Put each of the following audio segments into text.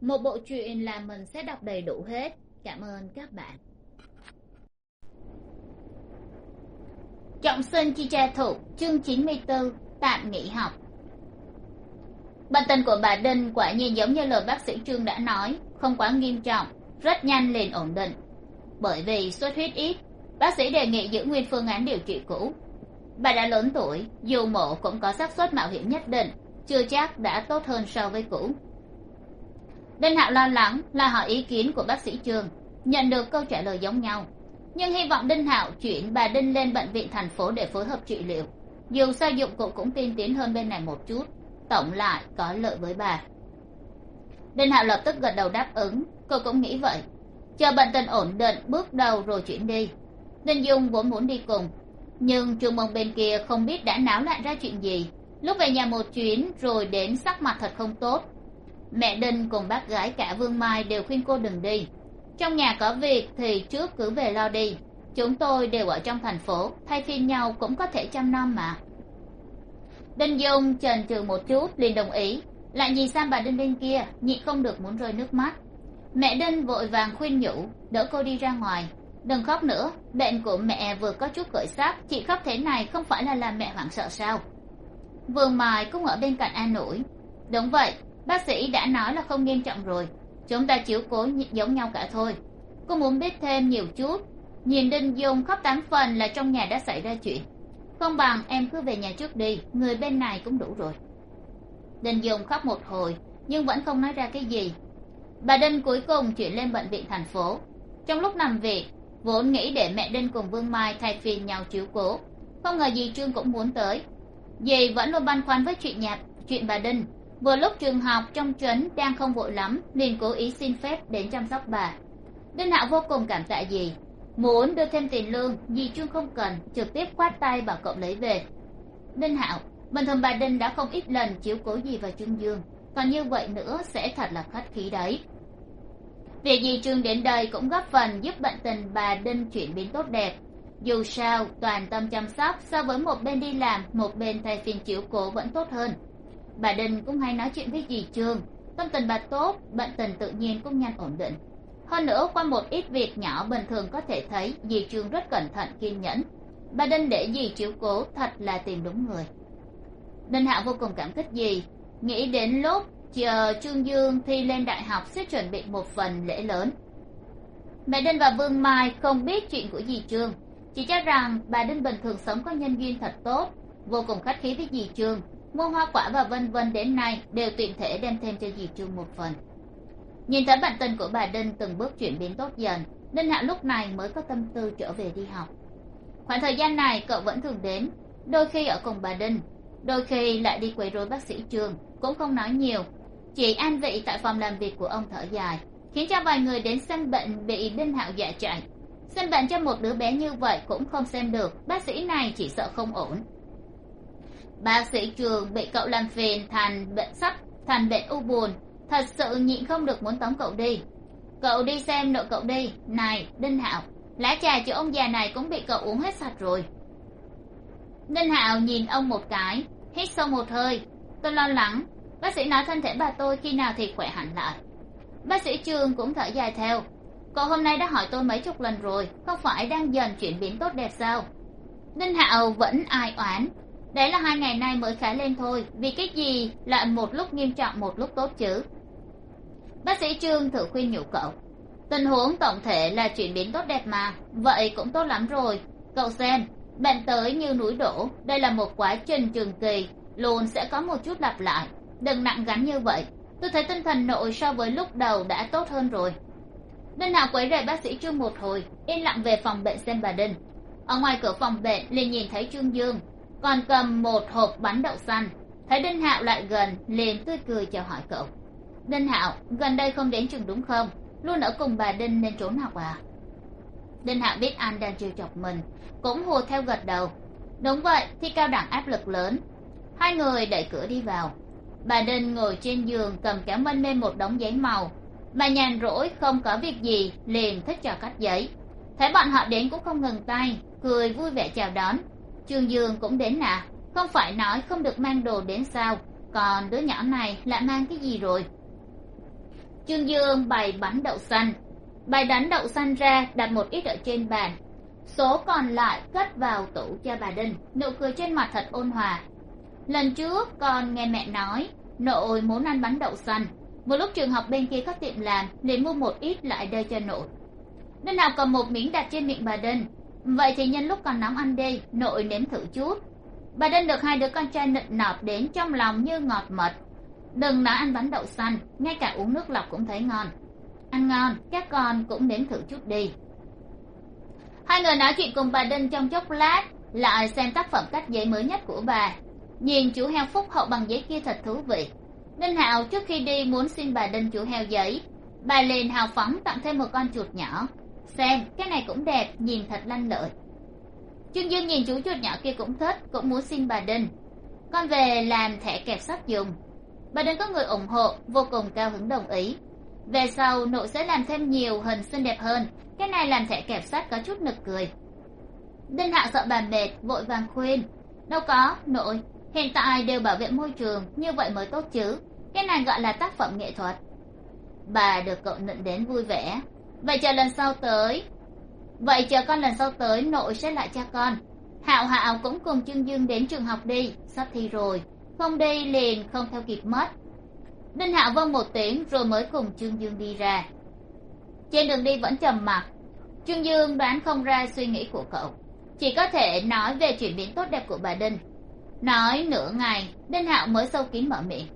một bộ truyện là mình sẽ đọc đầy đủ hết. Cảm ơn các bạn. Trọng sinh chi tra thủ chương chín mươi bốn tạm nghỉ học. Bệnh tình của bà đinh quả nhiên giống như lời bác sĩ trương đã nói, không quá nghiêm trọng, rất nhanh liền ổn định. Bởi vì xuất huyết ít, bác sĩ đề nghị giữ nguyên phương án điều trị cũ. Bà đã lớn tuổi, dù mổ cũng có xác suất mạo hiểm nhất định, chưa chắc đã tốt hơn so với cũ đinh hạo lo lắng là hỏi ý kiến của bác sĩ trường nhận được câu trả lời giống nhau. Nhưng hy vọng đinh hạo chuyển bà đinh lên bệnh viện thành phố để phối hợp trị liệu. Dù sao dụng cụ cũng tiên tiến hơn bên này một chút, tổng lại có lợi với bà. Đinh hạo lập tức gật đầu đáp ứng, cô cũng nghĩ vậy. Chờ bệnh tình ổn định, bước đầu rồi chuyển đi. Đinh dung vốn muốn đi cùng, nhưng trường mông bên kia không biết đã náo loạn ra chuyện gì. Lúc về nhà một chuyến, rồi đến sắc mặt thật không tốt mẹ đinh cùng bác gái cả vương mai đều khuyên cô đừng đi. Trong nhà có việc thì trước cứ về lo đi. Chúng tôi đều ở trong thành phố, thay phiên nhau cũng có thể chăm nom mà. Đinh dung chần chừ một chút, liền đồng ý. Lại nhìn sang bà đinh bên kia nhị không được muốn rơi nước mắt. Mẹ đinh vội vàng khuyên nhủ, đỡ cô đi ra ngoài. Đừng khóc nữa, bệnh của mẹ vừa có chút khởi sắc, chị khóc thế này không phải là làm mẹ hoảng sợ sao? Vương mai cũng ở bên cạnh an ủi, đúng vậy bác sĩ đã nói là không nghiêm trọng rồi. Chúng ta chiếu cố giống nhau cả thôi. Cô muốn biết thêm nhiều chút. Nhìn đinh dung khóc tám phần là trong nhà đã xảy ra chuyện. Không bằng em cứ về nhà trước đi, người bên này cũng đủ rồi. Đinh dung khóc một hồi, nhưng vẫn không nói ra cái gì. Bà đinh cuối cùng chuyển lên bệnh viện thành phố. Trong lúc nằm viện, vốn nghĩ để mẹ đinh cùng vương mai thay phiên nhau chiếu cố. Không ngờ Dì trương cũng muốn tới. Dì vẫn luôn băn khoăn với chuyện nhạc chuyện bà đinh vừa lúc trường học trong trấn đang không vội lắm liền cố ý xin phép đến chăm sóc bà. Đinh hạo vô cùng cảm tạ dì. Muốn đưa thêm tiền lương, dì trương không cần, trực tiếp quát tay bảo cậu lấy về. Đinh hạo, bình thường bà đinh đã không ít lần chiếu cố dì và trương dương, còn như vậy nữa sẽ thật là khách khí đấy. Việc dì trương đến đây cũng góp phần giúp bệnh tình bà đinh chuyển biến tốt đẹp. Dù sao, toàn tâm chăm sóc so với một bên đi làm, một bên thay phiên chiếu cố vẫn tốt hơn bà đinh cũng hay nói chuyện với dì trương. Tâm tình bà tốt, bệnh tình tự nhiên cũng nhanh ổn định. Hơn nữa, qua một ít việc nhỏ bình thường có thể thấy, dì trương rất cẩn thận, kiên nhẫn. Bà đinh để dì chiếu cố, thật là tìm đúng người. Đinh hạ vô cùng cảm kích dì. Nghĩ đến lúc chờ trương dương thi lên đại học sẽ chuẩn bị một phần lễ lớn. Mẹ đinh và vương mai không biết chuyện của dì trương. Chỉ cho rằng bà đinh bình thường sống có nhân duyên thật tốt, vô cùng khách khí với dì trương mua hoa quả và vân vân đến nay đều tiện thể đem thêm cho dì trương một phần. Nhìn thấy bản tình của bà đinh từng bước chuyển biến tốt dần đinh hạ lúc này mới có tâm tư trở về đi học. Khoảng thời gian này cậu vẫn thường đến. Đôi khi ở cùng bà đinh đôi khi lại đi quấy rối bác sĩ trường, cũng không nói nhiều. Chỉ an vị tại phòng làm việc của ông thở dài khiến cho vài người đến xem bệnh bị đinh hạo dạ chạy. Xem bệnh cho một đứa bé như vậy cũng không xem được bác sĩ này chỉ sợ không ổn bác sĩ trường bị cậu làm phiền thành bệnh sắp thành bệnh u buồn. Thật sự nhịn không được muốn tống cậu đi. Cậu đi xem nội cậu đi. Này, đinh hạo, lá trà cho ông già này cũng bị cậu uống hết sạch rồi. Đinh hạo nhìn ông một cái, hít sâu một hơi. Tôi lo lắng. Bác sĩ nói thân thể bà tôi khi nào thì khỏe hẳn lại. Bác sĩ trường cũng thở dài theo. Cậu hôm nay đã hỏi tôi mấy chục lần rồi không phải đang dần chuyển biến tốt đẹp sao? Đinh hạo vẫn ai oán đấy là hai ngày nay mới khá lên thôi, vì cái gì? Lại một lúc nghiêm trọng, một lúc tốt chứ. Bác sĩ trương thử khuyên nhủ cậu. Tình huống tổng thể là chuyển biến tốt đẹp mà, vậy cũng tốt lắm rồi. Cậu xem bệnh tới như núi đổ, đây là một quá trình trường kỳ, luôn sẽ có một chút lặp lại. Đừng nặng gắn như vậy, tôi thấy tinh thần nội so với lúc đầu đã tốt hơn rồi. Đinh hạo quấy rầy bác sĩ trương một hồi, yên lặng về phòng bệnh xem bà đinh. Ở ngoài cửa phòng bệnh liền nhìn thấy trương dương còn cầm một hộp bánh đậu xanh. Thấy đinh hạo lại gần, liền tươi cười chào hỏi cậu. Đinh hạo, gần đây không đến trường đúng không? Luôn ở cùng bà đinh nên trốn học à? Đinh hạo biết anh đang trêu chọc mình, cũng hùa theo gật đầu. Đúng vậy, thi cao đẳng áp lực lớn. Hai người đẩy cửa đi vào. Bà đinh ngồi trên giường cầm kéo mân lên một đống giấy màu. Bà nhàn rỗi, không có việc gì, liền thích trò cắt giấy. Thấy bọn họ đến cũng không ngừng tay, cười vui vẻ chào đón trương dương cũng đến à không phải nói không được mang đồ đến sao. Còn đứa nhỏ này lại mang cái gì rồi? Trương dương bày bánh đậu xanh. Bày đánh đậu xanh ra, đặt một ít ở trên bàn. Số còn lại cất vào tủ cho bà đinh. Nụ cười trên mặt thật ôn hòa. Lần trước con nghe mẹ nói, nội muốn ăn bánh đậu xanh. Một lúc trường học bên kia có tiệm làm, liền mua một ít lại đây cho nội. Đứa nào cầm một miếng đặt trên miệng bà đinh? Vậy thì nhân lúc còn nóng ăn đi, nội nếm thử chút. Bà đinh được hai đứa con trai nịnh nọt đến trong lòng như ngọt mật. Đừng nói ăn bánh đậu xanh, ngay cả uống nước lọc cũng thấy ngon. Ăn ngon, các con cũng nếm thử chút đi. Hai người nói chuyện cùng bà đinh trong chốc lát, lại xem tác phẩm cắt giấy mới nhất của bà. Nhìn chú heo phúc hậu bằng giấy kia thật thú vị. Ninh hạo trước khi đi muốn xin bà đinh chủ heo giấy, bà liền hào phóng tặng thêm một con chuột nhỏ xem, cái này cũng đẹp, nhìn thật lanh lợi. Trương dương nhìn chú chuột nhỏ kia cũng thích, cũng muốn xin bà đinh. Con về làm thẻ kẹp sắt dùng. Bà đinh có người ủng hộ, vô cùng cao hứng đồng ý. Về sau, nội sẽ làm thêm nhiều hình xinh đẹp hơn. Cái này làm thẻ kẹp sắt có chút nực cười. Đinh hạo sợ bà mệt, vội vàng khuyên. Đâu có, nội. Hiện tại đều bảo vệ môi trường, như vậy mới tốt chứ. Cái này gọi là tác phẩm nghệ thuật. Bà được cậu nịnh đến vui vẻ vậy chờ lần sau tới. Vậy chờ con lần sau tới, nội sẽ lại cho con. Hạo hạo cũng cùng trương dương đến trường học đi, sắp thi rồi. Không đi liền, không theo kịp mất. Đinh hạo vâng một tiếng rồi mới cùng trương dương đi ra. Trên đường đi vẫn trầm mặc. Trương dương đoán không ra suy nghĩ của cậu. Chỉ có thể nói về chuyển biến tốt đẹp của bà đinh. Nói nửa ngày, đinh hạo mới sâu kín mở miệng.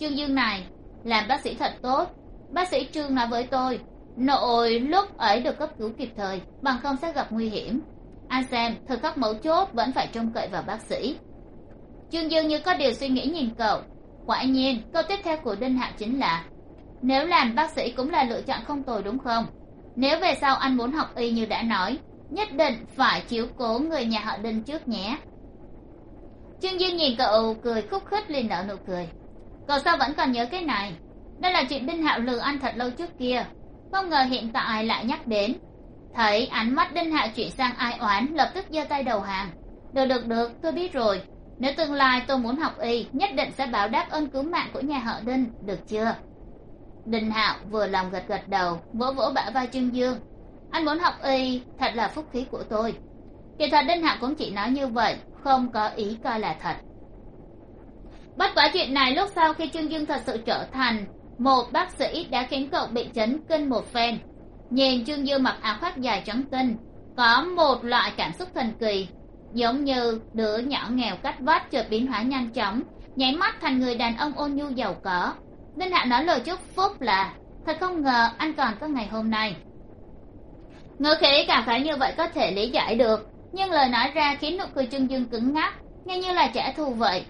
Trương dương này, làm bác sĩ thật tốt. Bác sĩ trương nói với tôi nội lúc ấy được cấp cứu kịp thời, bằng không sẽ gặp nguy hiểm. Anh xem thời khắc mấu chốt vẫn phải trông cậy vào bác sĩ. Trương dương như có điều suy nghĩ nhìn cậu. Quả nhiên, câu tiếp theo của đinh hạo chính là, nếu làm bác sĩ cũng là lựa chọn không tồi đúng không? Nếu về sau anh muốn học y như đã nói, nhất định phải chiếu cố người nhà họ đinh trước nhé. Trương dương nhìn cậu cười khúc khích liền nở nụ cười. Cậu sao vẫn còn nhớ cái này? Đây là chuyện đinh hạo lừa anh thật lâu trước kia không ngờ hiện tại lại nhắc đến. Thấy ánh mắt đinh Hạ chuyển sang ai oán, lập tức giơ tay đầu hàng. Được được được, tôi biết rồi. Nếu tương lai tôi muốn học y, nhất định sẽ báo đáp ơn cứu mạng của nhà họ đinh, được chưa? Đinh hạo vừa lòng gật gật đầu, vỗ vỗ bả vai trương dương. Anh muốn học y, thật là phúc khí của tôi. Kỳ thật đinh hạo cũng chỉ nói như vậy, không có ý coi là thật. Bất quá chuyện này lúc sau khi trương dương thật sự trở thành một bác sĩ đã khiến cậu bị chấn kinh một phen. Nhìn trương dương mặc áo khoác dài trắng tinh, có một loại cảm xúc thần kỳ, giống như đứa nhỏ nghèo cách vách chợt biến hóa nhanh chóng, nháy mắt thành người đàn ông ôn nhu giàu có. Đinh hạ nói lời chúc phúc là, thật không ngờ anh còn có ngày hôm nay. Ngữ khí cảm khái như vậy có thể lý giải được, nhưng lời nói ra khiến nụ cười trương dương cứng ngắc, nghe như là trả thù vậy.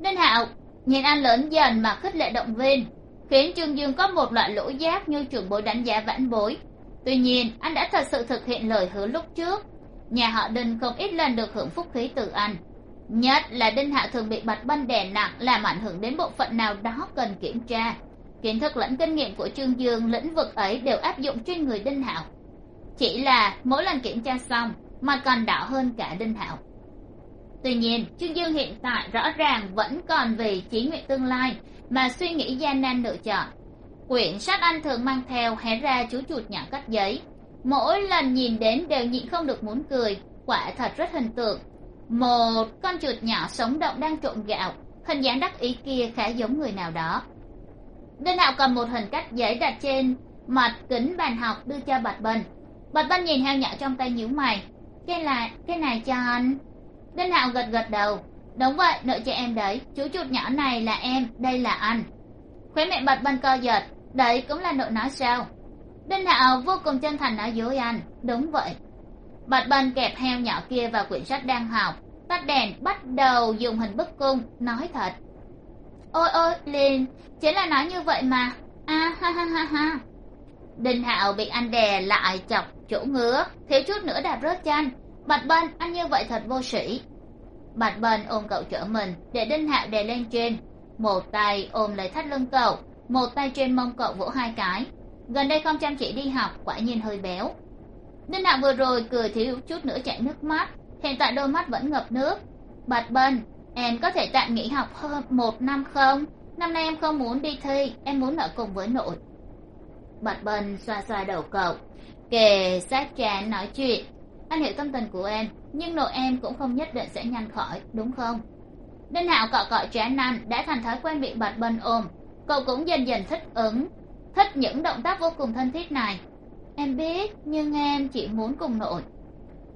Đinh hạo nhìn anh lớn dần mà khích lệ động viên khiến trương dương có một loại lỗ giác như trưởng bối đánh giá vãn bối. Tuy nhiên, anh đã thật sự thực hiện lời hứa lúc trước. Nhà họ đinh không ít lần được hưởng phúc khí từ anh. Nhất là đinh hạ thường bị bạch banh đè nặng, làm ảnh hưởng đến bộ phận nào đó cần kiểm tra. Kiến thức lẫn kinh nghiệm của trương dương lĩnh vực ấy đều áp dụng trên người đinh hạo. Chỉ là mỗi lần kiểm tra xong mà còn đỏ hơn cả đinh hạo. Tuy nhiên, trương dương hiện tại rõ ràng vẫn còn vì chí nguyện tương lai mà suy nghĩ gian nan lựa chọn. Quyển sách anh thường mang theo hé ra chú chuột nhỏ cắt giấy. Mỗi lần nhìn đến đều nhịn không được muốn cười, quả thật rất hình tượng. Một con chuột nhỏ sống động đang trộn gạo, hình dáng đắc ý kia khá giống người nào đó. Đinh hạo cầm một hình cắt giấy đặt trên mặt kính bàn học đưa cho bạch bân. Bạch bân nhìn heo nhỏ trong tay nhíu mày. Cái là, cái này cho anh. Đinh hạo gật gật đầu đúng vậy nợ cho em đấy. Chú chuột nhỏ này là em, đây là anh. Khóe miệng bạch bân co giật. Đấy cũng là nội nói sao? Đinh hạo vô cùng chân thành nói dối anh. Đúng vậy. Bạch bân kẹp heo nhỏ kia vào quyển sách đang học. Tắt đèn, bắt đầu dùng hình bức cung, nói thật. Ôi ôi liền chính là nói như vậy mà. A, ha ha ha ha. Đinh hạo bị anh đè lại chọc chỗ ngứa. Thiếu chút nữa đạp rớt chân. Bạch bân anh như vậy thật vô sĩ bạch bên ôm cậu trở mình, để đinh hạo đè lên trên. Một tay ôm lấy thắt lưng cậu, một tay trên mông cậu vỗ hai cái. Gần đây không chăm chỉ đi học, quả nhiên hơi béo. Đinh hạo vừa rồi cười thiếu chút nữa chảy nước mắt, hiện tại đôi mắt vẫn ngập nước. Bạch bân em có thể tạm nghỉ học hơn một năm không? Năm nay em không muốn đi thi, em muốn ở cùng với nội. Bạch bân xoa xoa đầu cậu, kề sát chán nói chuyện anh hiểu tâm tình của em, nhưng nội em cũng không nhất định sẽ nhanh khỏi, đúng không? Đinh hạo cọ cọ chán anh đã thành thói quen bị bạch bân ôm cậu cũng dần dần thích ứng, thích những động tác vô cùng thân thiết này. Em biết, nhưng em chỉ muốn cùng nội.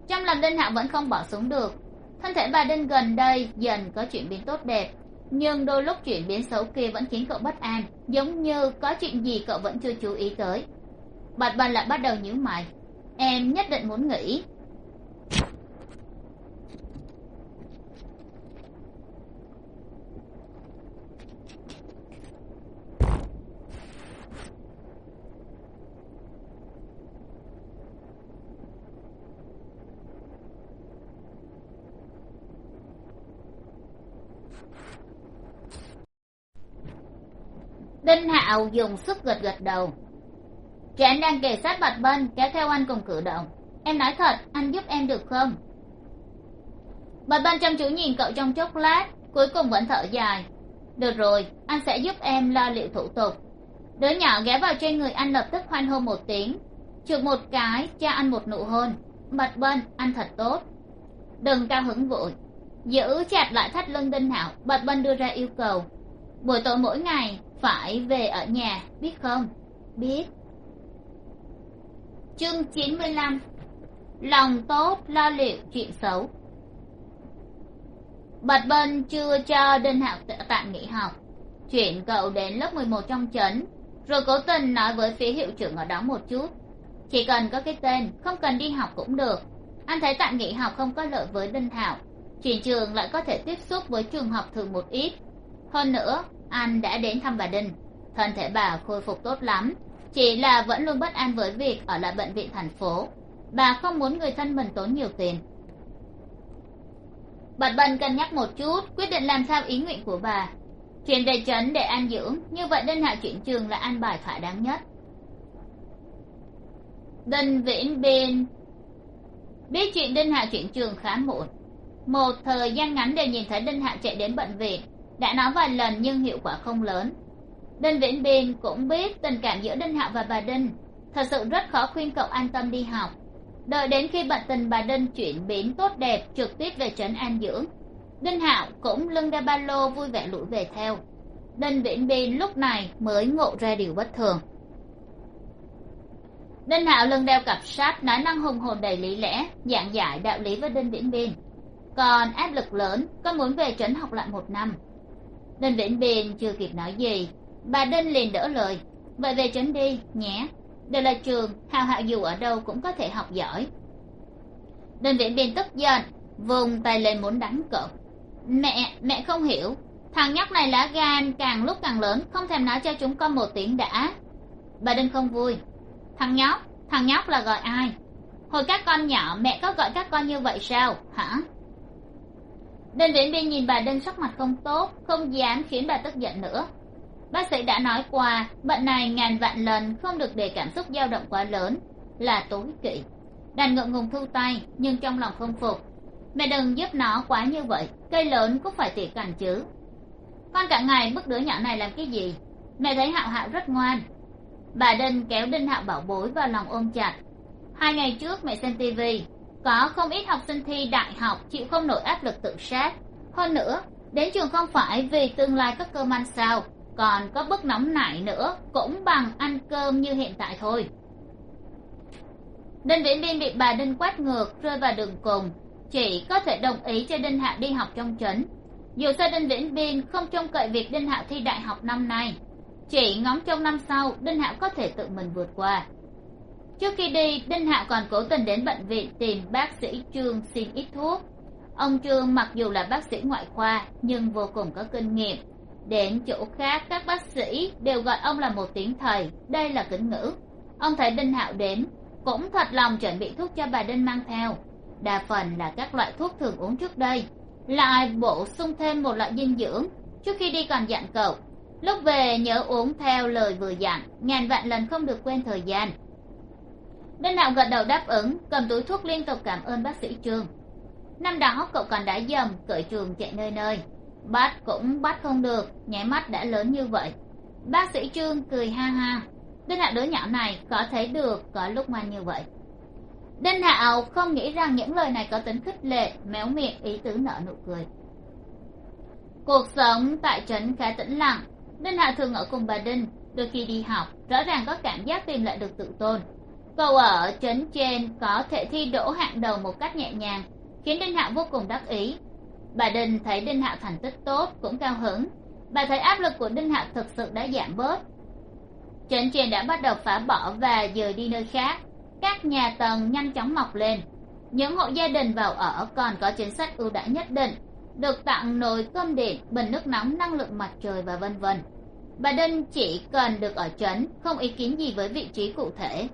Trong lòng đinh hạo vẫn không bỏ xuống được. Thân thể bà đinh gần đây dần có chuyển biến tốt đẹp, nhưng đôi lúc chuyển biến xấu kia vẫn khiến cậu bất an, giống như có chuyện gì cậu vẫn chưa chú ý tới. Bạch bần lại bắt đầu nhíu mày. Em nhất định muốn nghỉ. Đinh hạo dùng sức gật gật đầu. Trán đang kề sát bạch bân kéo theo anh cùng cử động. Em nói thật, anh giúp em được không? Bạch bân chăm chú nhìn cậu trong chốc lát, cuối cùng vẫn thở dài. Được rồi, anh sẽ giúp em lo liệu thủ tục. Đứa nhỏ ghé vào trên người anh lập tức hoan hô một tiếng. Chụp một cái, cho anh một nụ hôn. Bạch bân anh thật tốt. Đừng cao hứng vội. Giữ chặt lại thắt lưng đinh hạo bạch bân đưa ra yêu cầu. Buổi tối mỗi ngày phải về ở nhà, biết không? Biết. Chương chín mươi lăm. Lòng tốt lo liệu chuyện xấu. Bạch bân chưa cho đinh hạo tạm nghỉ học. Chuyển cậu đến lớp mười một trong trấn rồi cố tình nói với phía hiệu trưởng ở đó một chút. Chỉ cần có cái tên, không cần đi học cũng được. Anh thấy tạm nghỉ học không có lợi với đinh thảo chuyển trường lại có thể tiếp xúc với trường học thường một ít. Hơn nữa anh đã đến thăm bà đinh. Thân thể bà khôi phục tốt lắm. Chỉ là vẫn luôn bất an với việc ở lại bệnh viện thành phố. Bà không muốn người thân mình tốn nhiều tiền. Bạch bân cân nhắc một chút, quyết định làm theo ý nguyện của bà. Chuyển về trấn để an dưỡng, như vậy đinh hạ chuyển trường là an bài thỏa đáng nhất. Đinh viễn bên biết chuyện đinh hạ chuyển trường khá muộn. Một thời gian ngắn đều nhìn thấy đinh hạ chạy đến bệnh viện đã nói vài lần nhưng hiệu quả không lớn. Đinh viễn biên cũng biết tình cảm giữa đinh hạo và bà đinh, thật sự rất khó khuyên cậu an tâm đi học. Đợi đến khi bệnh tình bà đinh chuyển biến tốt đẹp trực tiếp về trấn an dưỡng, đinh hạo cũng lưng đeo ba lô vui vẻ lủi về theo. Đinh viễn biên lúc này mới ngộ ra điều bất thường. Đinh hạo lưng đeo cặp sách nói năng hùng hồn đầy lý lẽ, giảng giải đạo lý với đinh viễn biên. Còn áp lực lớn con muốn về trấn học lại một năm đinh vĩnh biên chưa kịp nói gì. Bà đinh liền đỡ lời. Vậy về tránh đi, nhé. Đây là trường, hào hạo dù ở đâu cũng có thể học giỏi. Đinh viễn biên tức giận, vùng tay lên muốn đánh cậu. Mẹ mẹ không hiểu. Thằng nhóc này lá gan càng lúc càng lớn, không thèm nói cho chúng con một tiếng đã. Bà đinh không vui. Thằng nhóc thằng nhóc là gọi ai? Hồi các con nhỏ, mẹ có gọi các con như vậy sao? Hả? Đinh viễn biên nhìn bà đinh sắc mặt không tốt, không dám khiến bà tức giận nữa. Bác sĩ đã nói qua, bệnh này ngàn vạn lần không được để cảm xúc dao động quá lớn, là tối kỵ. Đành ngượng ngùng thu tay, nhưng trong lòng không phục. Mẹ đừng giúp nó quá như vậy, cây lớn cũng phải tỉa cành chứ. Con cả ngày bức đứa nhỏ này làm cái gì? Mẹ thấy hạo hạo rất ngoan. Bà đinh kéo đinh hạo bảo bối vào lòng ôm chặt. Hai ngày trước mẹ xem tivi có không ít học sinh thi đại học chịu không nổi áp lực tự sát. Hơn nữa, đến trường không phải vì tương lai các cơm ăn sao, còn có bức nóng nảy nữa, cũng bằng ăn cơm như hiện tại thôi. Đinh viễn biên bị bà đinh quát ngược rơi vào đường cùng, chỉ có thể đồng ý cho đinh hạo đi học trong trấn. Dù sao đinh viễn biên không trông cậy việc đinh hạo thi đại học năm nay, chỉ ngóng trong năm sau đinh hạo có thể tự mình vượt qua trước khi đi, đinh hạo còn cố tình đến bệnh viện tìm bác sĩ trương xin ít thuốc. Ông trương mặc dù là bác sĩ ngoại khoa, nhưng vô cùng có kinh nghiệm. Đến chỗ khác, các bác sĩ đều gọi ông là một tiếng thầy. Đây là kính ngữ. Ông thấy đinh hạo đến, cũng thật lòng chuẩn bị thuốc cho bà đinh mang theo. Đa phần là các loại thuốc thường uống trước đây. Lại bổ sung thêm một loại dinh dưỡng. Trước khi đi còn dặn cậu. Lúc về nhớ uống theo lời vừa dặn ngàn vạn lần không được quên thời gian đinh hạo gật đầu đáp ứng, cầm túi thuốc liên tục cảm ơn bác sĩ trương. Năm đó cậu còn đã dầm, cởi trường chạy nơi nơi. Bắt cũng bắt không được, nháy mắt đã lớn như vậy. Bác sĩ trương cười ha ha. Đinh hạo đứa nhỏ này có thấy được, có lúc ngoan như vậy. Đinh hạo không nghĩ rằng những lời này có tính khích lệ, méo miệng, ý tứ nở nụ cười. Cuộc sống tại trấn khá tĩnh lặng. Đinh hạo thường ở cùng bà đinh, đôi khi đi học, rõ ràng có cảm giác tìm lại được tự tôn cậu ở trấn trên có thể thi đỗ hạng đầu một cách nhẹ nhàng, khiến đinh hạo vô cùng đắc ý. Bà đinh thấy đinh hạo thành tích tốt cũng cao hứng. Bà thấy áp lực của đinh hạo thực sự đã giảm bớt. Trấn trên đã bắt đầu phá bỏ và dời đi nơi khác. Các nhà tầng nhanh chóng mọc lên. Những hộ gia đình vào ở còn có chính sách ưu đãi nhất định, được tặng nồi cơm điện, bình nước nóng, năng lượng mặt trời và vân vân. Bà đinh chỉ cần được ở trấn không ý kiến gì với vị trí cụ thể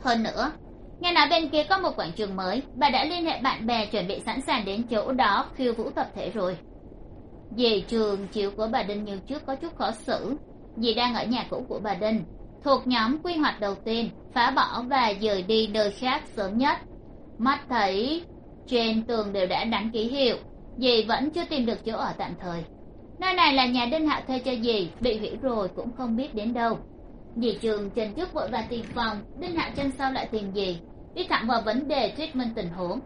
hơn nữa, nghe nói bên kia có một quảng trường mới, bà đã liên hệ bạn bè chuẩn bị sẵn sàng đến chỗ đó khiêu vũ tập thể rồi. Về trường, chiều của bà đinh như trước có chút khó xử. Vì đang ở nhà cũ của bà đinh, thuộc nhóm quy hoạch đầu tiên, phá bỏ và dời đi nơi khác sớm nhất. Mắt thấy trên tường đều đã đánh ký hiệu, dì vẫn chưa tìm được chỗ ở tạm thời. Nơi này là nhà đinh hạ thuê cho dì, bị hủy rồi cũng không biết đến đâu dì trường trần trước vội và tìm phòng, đinh hạ chân sau lại tìm dì, đi thẳng vào vấn đề thuyết minh tình huống.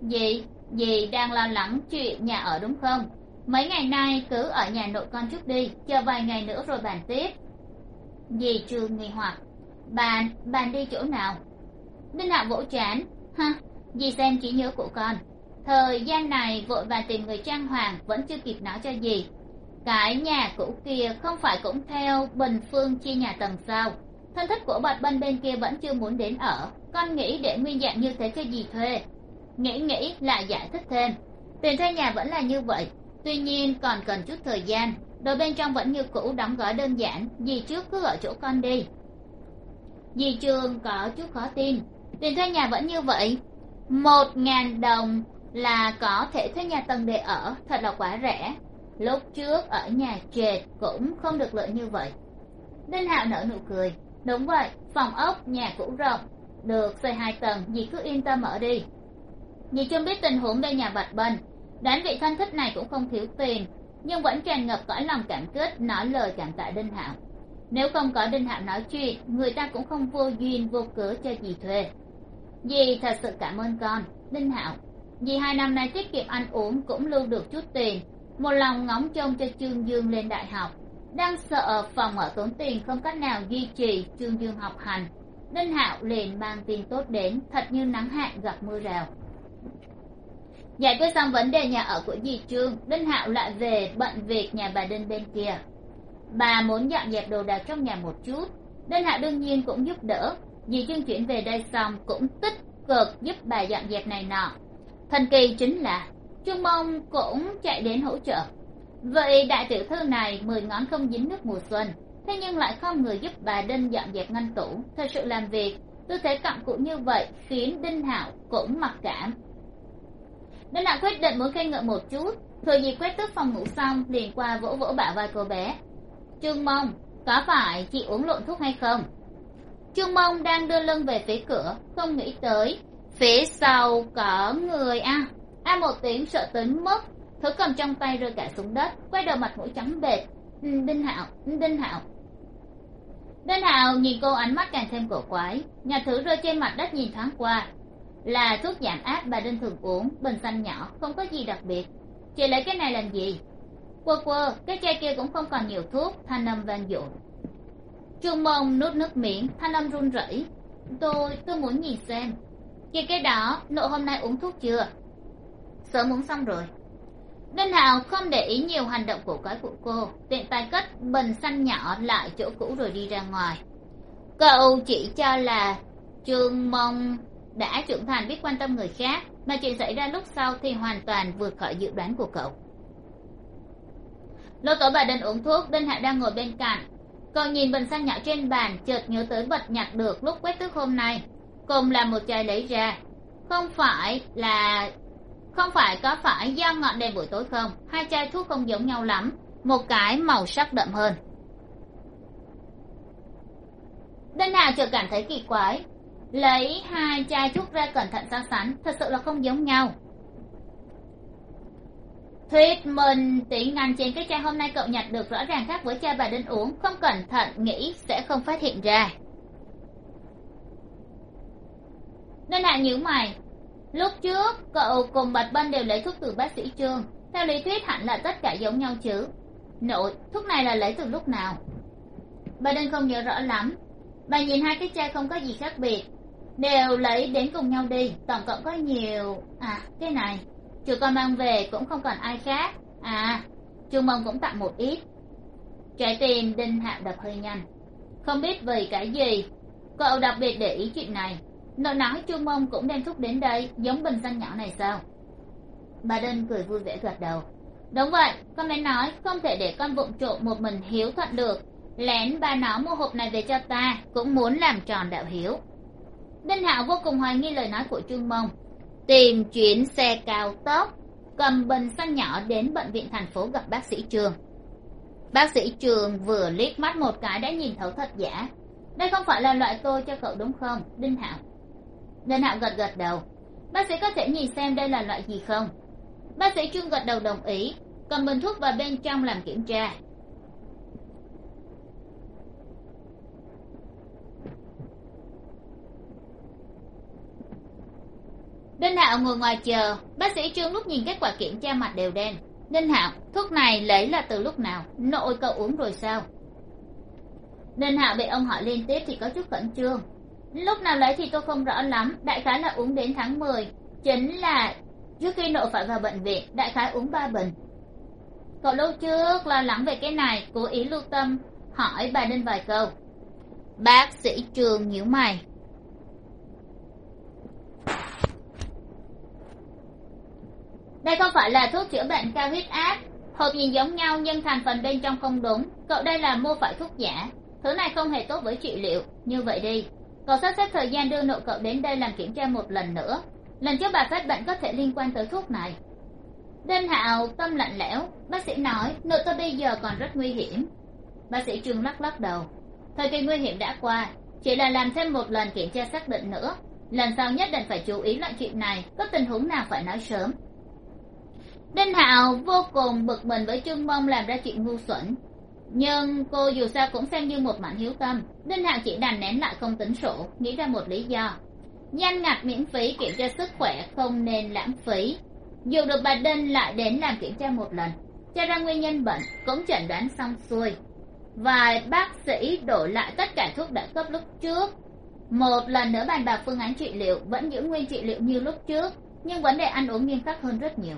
Dì dì đang lo lắng chuyện nhà ở đúng không? Mấy ngày nay cứ ở nhà nội con chút đi, chờ vài ngày nữa rồi bàn tiếp. Dì trường nghi hoặc bàn bàn đi chỗ nào? Đinh hạ vỗ chán, ha, dì xem trí nhớ của con. Thời gian này vội vàng tìm người trang hoàng vẫn chưa kịp nói cho dì cái nhà cũ kia không phải cũng theo bình phương chia nhà tầng sao? Thân thích của bạch bân bên kia vẫn chưa muốn đến ở, con nghĩ để nguyên dạng như thế cho gì thuê? Nghĩ nghĩ lại giải thích thêm. Tiền thuê nhà vẫn là như vậy, tuy nhiên còn cần chút thời gian đồ bên trong vẫn như cũ đóng gói đơn giản, dì trước cứ ở chỗ con đi. Dì trường có chút khó tin, tiền thuê nhà vẫn như vậy, một ngàn đồng là có thể thuê nhà tầng để ở, thật là quá rẻ lúc trước ở nhà trệt cũng không được lợi như vậy. Đinh hạo nở nụ cười. Đúng vậy, phòng ốc, nhà cũ rộng. Được xây hai tầng dì cứ yên tâm ở đi. Dì chưa biết tình huống bên nhà bạch bần đánh vị thân thích này cũng không thiếu tiền, nhưng vẫn tràn ngập cõi lòng cảm kích, nói lời cảm tạ đinh hạo. Nếu không có đinh hạo nói chuyện, người ta cũng không vô duyên, vô cớ cho dì thuê. Dì thật sự cảm ơn con, đinh hạo. Dì hai năm nay tiết kiệm ăn uống cũng lưu được chút tiền một lòng ngóng trông cho trương dương lên đại học. Đang sợ phòng ở tốn tiền không cách nào duy trì, trương dương học hành. Đinh hạo liền mang tin tốt đến, thật như nắng hạn gặp mưa rào. Giải quyết xong vấn đề nhà ở của dì trương đinh hạo lại về bận việc nhà bà đinh bên kia. Bà muốn dọn dẹp đồ đạc trong nhà một chút. Đinh hạo đương nhiên cũng giúp đỡ. Dì trương chuyển về đây xong cũng tích cực giúp bà dọn dẹp này nọ. Thần kỳ chính là trương mông cũng chạy đến hỗ trợ. Vậy đại tiểu thư này mười ngón không dính nước mùa xuân, thế nhưng lại không người giúp bà đinh dọn dẹp ngăn tủ. Thật sự làm việc, tư thế cặm cụi như vậy khiến đinh hạo cũng mặc cảm. Đinh hạo quyết định muốn khen ngợi một chút thừa dịp quét tức phòng ngủ xong liền qua vỗ vỗ bả vai cô bé. Trương mông có phải chị uống lộn thuốc hay không? Trương mông đang đưa lưng về phía cửa, không nghĩ tới. Phía sau có người a a một tiếng sợ tới mất thứ cầm trong tay rơi cả xuống đất, quay đầu mặt mũi trắng bệt. Ừ, đinh hạo đinh hạo. Đinh hạo nhìn cô ánh mắt càng thêm cổ quái, nhà thứ rơi trên mặt đất nhìn thoáng qua, là thuốc giảm áp bà đinh thường uống, bình xanh nhỏ, không có gì đặc biệt. Chị lấy cái này làm gì? Quơ quơ, cái chai kia cũng không còn nhiều thuốc, thanh âm vang dội. Trung mông nuốt nước miệng thanh âm run rẩy. Tôi tôi muốn nhìn xem. Kìa cái đó, nộ hôm nay uống thuốc chưa? Sớm uống xong rồi. Đinh hạo không để ý nhiều hành động của cái của cô, tiện tay cất bình xanh nhỏ lại chỗ cũ rồi đi ra ngoài. Cậu chỉ cho là trương mông đã trưởng thành biết quan tâm người khác, mà chuyện xảy ra lúc sau thì hoàn toàn vượt khỏi dự đoán của cậu. Lô tổ bà đinh uống thuốc, đinh hạ đang ngồi bên cạnh. Cậu nhìn bình xanh nhỏ trên bàn, chợt nhớ tới vật nhặt được lúc quét tước hôm nay. Cùng là một chai lấy ra. Không phải là không phải có phải do ngọn đèn buổi tối không? Hai chai thuốc không giống nhau lắm. Một cái màu sắc đậm hơn. Đinh hạ chợt cảm thấy kỳ quái. Lấy hai chai thuốc ra cẩn thận so sánh, thật sự là không giống nhau. Thuyết mình tỷ ngành trên cái chai hôm nay cậu nhặt được rõ ràng khác với chai bà đinh uống, không cẩn thận nghĩ sẽ không phát hiện ra. Đinh hạ nhíu mày lúc trước, cậu cùng bạch bân đều lấy thuốc từ bác sĩ trương. Theo lý thuyết, hẳn là tất cả giống nhau chứ. Nội, thuốc này là lấy từ lúc nào? Bà đinh không nhớ rõ lắm. Bà nhìn hai cái chai không có gì khác biệt. Đều lấy đến cùng nhau đi. Tổng cộng có nhiều à cái này. Trừ con mang về cũng không còn ai khác. À chu mông cũng tặng một ít. Trái tim đinh hạ đập hơi nhanh. Không biết vì cái gì, cậu đặc biệt để ý chuyện này nội nói chu mông cũng đem thuốc đến đây, giống bình xanh nhỏ này sao? Bà đinh cười vui vẻ gật đầu. Đúng vậy, con bé nói không thể để con vụng trộm một mình hiếu thuận được. Lén bà nó mua hộp này về cho ta, cũng muốn làm tròn đạo hiếu. Đinh hạo vô cùng hoài nghi lời nói của trương mông. Tìm chuyến xe cao tốc, cầm bình xăng nhỏ đến bệnh viện thành phố gặp bác sĩ trường. Bác sĩ trường vừa liếc mắt một cái đã nhìn thấu thật giả. Đây không phải là loại tôi cho cậu đúng không, đinh hạo? Đinh hạo gật gật đầu. Bác sĩ có thể nhìn xem đây là loại gì không? Bác sĩ trương gật đầu đồng ý, cầm bình thuốc vào bên trong làm kiểm tra. Đinh hạo ngồi ngoài chờ, bác sĩ trương lúc nhìn kết quả kiểm tra mặt đều đen. Đinh hạo thuốc này lấy là từ lúc nào? Nội cậu uống rồi sao? Đinh hạo bị ông hỏi liên tiếp thì có chút khẩn trương lúc nào lấy thì tôi không rõ lắm. Đại khái là uống đến tháng mười. Chính là trước khi nội phải vào bệnh viện, đại khái uống ba bình. Cậu lúc trước lo lắng về cái này, cố ý lưu tâm, hỏi bà đinh vài câu. Bác sĩ trường nhíu mày. Đây không phải là thuốc chữa bệnh cao huyết áp, hộp nhìn giống nhau nhưng thành phần bên trong không đúng. Cậu đây là mua phải thuốc giả. Thứ này không hề tốt với trị liệu. Như vậy đi cậu sắp xếp thời gian đưa nội cậu đến đây làm kiểm tra một lần nữa. Lần trước bà phát bệnh có thể liên quan tới thuốc này. Đinh hạo tâm lạnh lẽo, bác sĩ nói, nội tôi bây giờ còn rất nguy hiểm. Bác sĩ trương lắc lắc đầu. Thời kỳ nguy hiểm đã qua, chỉ là làm thêm một lần kiểm tra xác định nữa. Lần sau nhất định phải chú ý loại chuyện này, có tình huống nào phải nói sớm. Đinh hạo vô cùng bực mình với trương mông làm ra chuyện ngu xuẩn nhưng cô dù sao cũng xem như một mảnh hiếu tâm đinh hạo chỉ đành nén lại không tính sổ, nghĩ ra một lý do. Nhanh ngạch miễn phí kiểm tra sức khỏe, không nên lãng phí. Dù được bà đinh lại đến làm kiểm tra một lần tra ra nguyên nhân bệnh cũng chẩn đoán xong xuôi. Vài bác sĩ đổi lại tất cả thuốc đã cấp lúc trước. Một lần nữa bàn bạc phương án trị liệu vẫn giữ nguyên trị liệu như lúc trước, nhưng vấn đề ăn uống nghiêm khắc hơn rất nhiều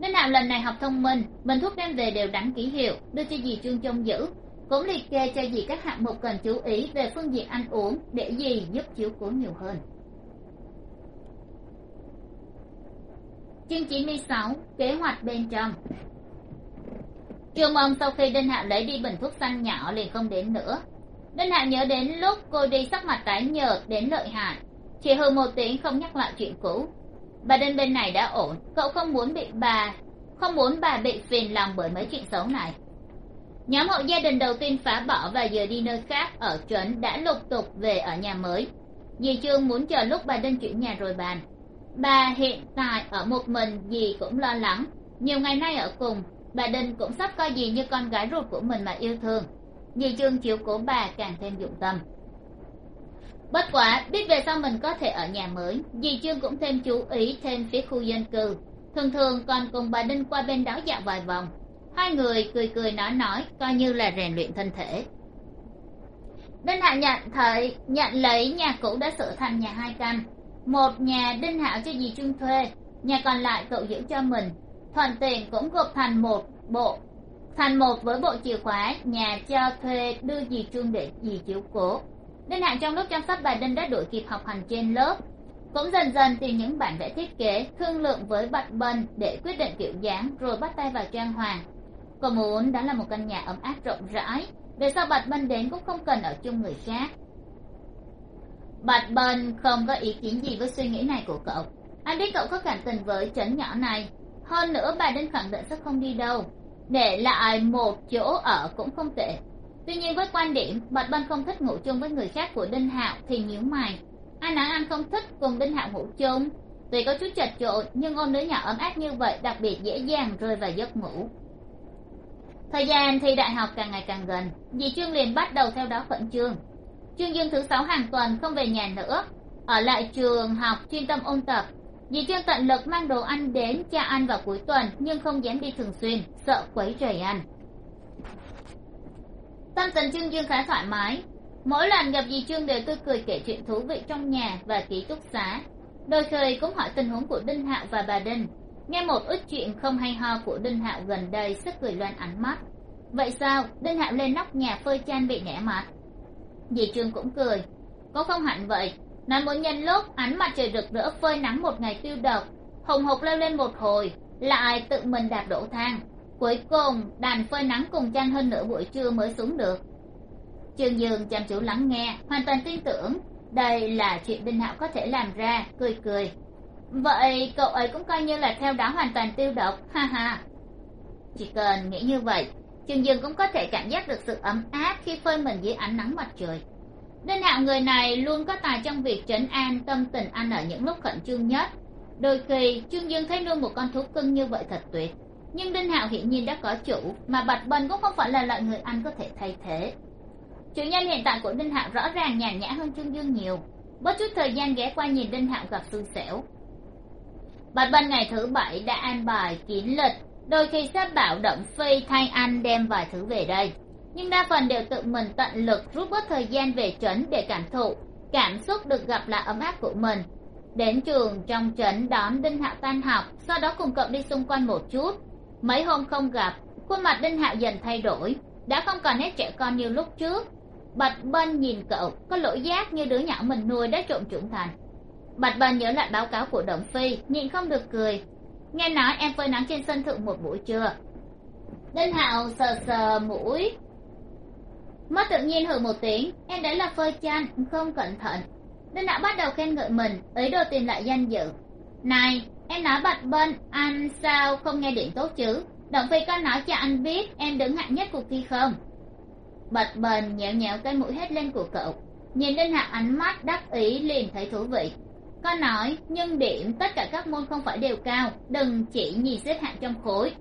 nên hạo lần này học thông minh bình thuốc đem về đều đánh ký hiệu, đưa cho dì trương trông giữ. Cũng liệt kê cho dì các hạng mục cần chú ý về phương diện ăn uống, để dì giúp chiếu cố nhiều hơn. Chương chín mươi sáu, kế hoạch bên trong. Trường mong sau khi đinh hạo lấy đi bình thuốc xanh nhỏ liền không đến nữa. Đinh hạo nhớ đến lúc cô đi sắc mặt tái nhợt đến lợi hại. Chỉ hừ một tiếng không nhắc lại chuyện cũ bà đinh bên này đã ổn. Cậu không muốn bị bà, không muốn bà bị phiền lòng bởi mấy chuyện xấu này. Nhóm hộ gia đình đầu tiên phá bỏ và giờ đi nơi khác ở trấn đã lục tục về ở nhà mới. Dì trương muốn chờ lúc bà đinh chuyển nhà rồi bàn. Bà hiện tại ở một mình, dì cũng lo lắng. Nhiều ngày nay ở cùng, bà đinh cũng sắp coi dì như con gái ruột của mình mà yêu thương. Dì trương chiếu cố bà càng thêm dụng tâm bất quá, biết về sau mình có thể ở nhà mới, dì trương cũng thêm chú ý thêm phía khu dân cư. Thường thường còn cùng bà đinh qua bên đó dạo vài vòng. Hai người cười cười nói nói, coi như là rèn luyện thân thể. Đinh hạo nhận thấy nhận lấy nhà cũ đã sửa thành nhà hai căn. Một nhà đinh hạo cho dì trương thuê, nhà còn lại cậu giữ cho mình. Thuận tiện cũng gộp thành một bộ, thành một với bộ chìa khóa nhà cho thuê đưa dì trương để dì chiếu cố đinh hạnh trong lúc chăm sóc bà đinh đã đuổi kịp học hành trên lớp. Cũng dần dần tìm những bản vẽ thiết kế thương lượng với bạch bần để quyết định kiểu dáng rồi bắt tay vào trang hoàng. Cô muốn đó là một căn nhà ấm áp rộng rãi, về sau bạch bần đến cũng không cần ở chung người khác. Bạch bần không có ý kiến gì với suy nghĩ này của cậu. Anh biết cậu có cảm tình với trấn nhỏ này. Hơn nữa bà đinh khẳng định sẽ không đi đâu. Để lại một chỗ ở cũng không tệ tuy nhiên với quan điểm, bạch bân không thích ngủ chung với người khác của đinh hạo thì nhíu mày. Anh nói anh không thích cùng đinh hạo ngủ chung. Tuy có chút chật chội, nhưng ôm đứa nhỏ ấm áp như vậy đặc biệt dễ dàng rơi vào giấc ngủ. Thời gian thi đại học càng ngày càng gần, dì trương liền bắt đầu theo đó khẩn trương. Trương dương thứ sáu hàng tuần không về nhà nữa. Ở lại trường học chuyên tâm ôn tập, dì trương tận lực mang đồ ăn đến cho ăn vào cuối tuần nhưng không dám đi thường xuyên, sợ quấy rầy ăn tâm tình trương dương khá thoải mái. Mỗi lần gặp dì trương đều tươi cười kể chuyện thú vị trong nhà và ký túc xá. Đôi khi cũng hỏi tình huống của đinh hạo và bà đinh. Nghe một ít chuyện không hay ho của đinh hạo gần đây sức cười loan ánh mắt. Vậy sao? Đinh hạo lên nóc nhà phơi chan bị nẻ mặt. Dì trương cũng cười. Có không hẳn vậy? Nó muốn nhân lúc ánh mặt trời rực rỡ phơi nắng một ngày tiêu độc, hùng hục leo lên một hồi lại tự mình đạp đổ thang? Cuối cùng đành phơi nắng cùng chăn hơn nửa buổi trưa mới xuống được. Trương dương chăm chú lắng nghe, hoàn toàn tin tưởng đây là chuyện đinh hạo có thể làm ra, cười cười. Vậy cậu ấy cũng coi như là theo đó hoàn toàn tiêu độc, ha ha. Chỉ cần nghĩ như vậy trương dương cũng có thể cảm giác được sự ấm áp khi phơi mình dưới ánh nắng mặt trời. Đinh hạo người này luôn có tài trong việc trấn an tâm tình anh ở những lúc khẩn trương nhất. Đôi khi trương dương thấy nuôi một con thú cưng như vậy thật tuyệt nhưng đinh hạo hiển nhiên đã có chủ, mà bạch bần cũng không phải là loại người anh có thể thay thế. Chủ nhân hiện tại của đinh hạo rõ ràng nhàn nhã hơn trương dương nhiều, bớt chút thời gian ghé qua nhìn đinh hạo gặp xui xẻo bạch bần ngày thứ bảy đã an bài kín lịch, đôi khi sẽ bảo động phi thay anh đem vài thứ về đây. Nhưng đa phần đều tự mình tận lực rút bớt thời gian về trấn để cảm thụ, cảm xúc được gặp lại ấm áp của mình. Đến trường trong trấn đón đinh hạo tan học, sau đó cùng cậu đi xung quanh một chút mấy hôm không gặp, khuôn mặt đinh hạo dần thay đổi. Đã không còn nét trẻ con như lúc trước. Bạch bân nhìn cậu, có lỗi giác như đứa nhỏ mình nuôi đã trộm trưởng thành. Bạch bân nhớ lại báo cáo của động phi, nhịn không được cười. Nghe nói em phơi nắng trên sân thượng một buổi trưa. Đinh hạo sờ sờ mũi. Mất tự nhiên hừ một tiếng, em đấy là phơi chăn không cẩn thận. Đinh hạo bắt đầu khen ngợi mình ấy đồ tìm lại danh dự. Này em nói bạch bên anh sao không nghe điện tốt chứ? Động phi có nói cho anh biết em đứng hạng nhất cuộc thi không? Bạch bần nhẹo nhẹo cái mũi hết lên của cậu. Nhìn lên hạng ánh mắt đắc ý liền thấy thú vị. Con nói, nhưng điểm tất cả các môn không phải đều cao, đừng chỉ nhìn xếp hạng trong khối.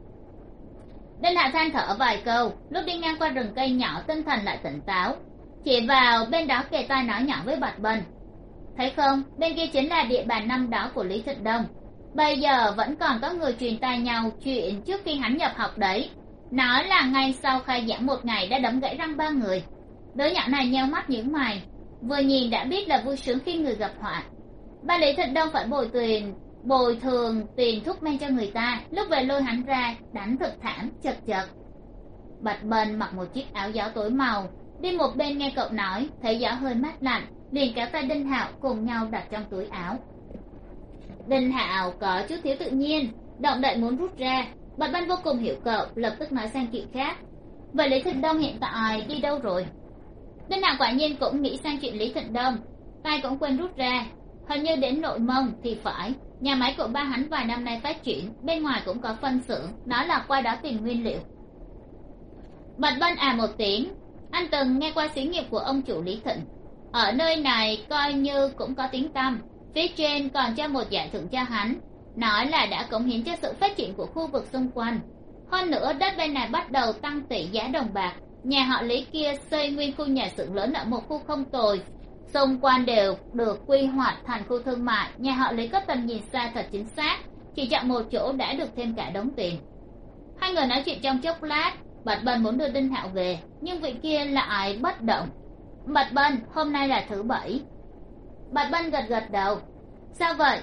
Đinh hạ than thở vài câu, lúc đi ngang qua rừng cây nhỏ tinh thần lại tỉnh táo. Chỉ vào bên đó kề tai nói nhỏ với bạch Bần. thấy không, bên kia chính là địa bàn năm đó của lý thịnh đông bây giờ vẫn còn có người truyền tai nhau chuyện trước khi hắn nhập học đấy. Nói là ngay sau khai giảng một ngày đã đấm gãy răng ba người. Đứa nhỏ này nheo mắt những mày, vừa nhìn đã biết là vui sướng khi người gặp họa. Ba lý thịnh đông phải bồi tiền bồi thường tiền thuốc men cho người ta. Lúc về lôi hắn ra, đánh thật thảm, chật chật. Bạch bần mặc một chiếc áo gió tối màu, đi một bên nghe cậu nói, thấy gió hơi mát lạnh, liền kéo tay đinh hạo cùng nhau đặt trong túi áo đinh hạo có chút thiếu tự nhiên, động đậy muốn rút ra. Bạch bân vô cùng hiểu cậu, lập tức nói sang chuyện khác. Vậy lý thịnh đông hiện tại đi đâu rồi? Đinh hạo quả nhiên cũng nghĩ sang chuyện lý thịnh đông, tay cũng quên rút ra. Hình như đến nội mông thì phải. Nhà máy của ba hắn vài năm nay phát triển, bên ngoài cũng có phân xưởng nó là qua đó tìm nguyên liệu. Bạch bân à một tiếng, anh từng nghe qua xí nghiệp của ông chủ lý thịnh. Ở nơi này coi như cũng có tiếng tăm phía trên còn cho một giải thưởng cho hắn, nói là đã cống hiến cho sự phát triển của khu vực xung quanh. Hơn nữa, đất bên này bắt đầu tăng tỷ giá đồng bạc. Nhà họ lý kia xây nguyên khu nhà xưởng lớn ở một khu không tồi. Xung quanh đều được quy hoạch thành khu thương mại. Nhà họ lý có tầm nhìn xa thật chính xác, chỉ chọn một chỗ đã được thêm cả đống tiền. Hai người nói chuyện trong chốc lát, bạch bân muốn đưa đinh hạo về, nhưng vị kia lại bất động. Bạch bân, hôm nay là thứ bảy bạch bân gật gật đầu. Sao vậy?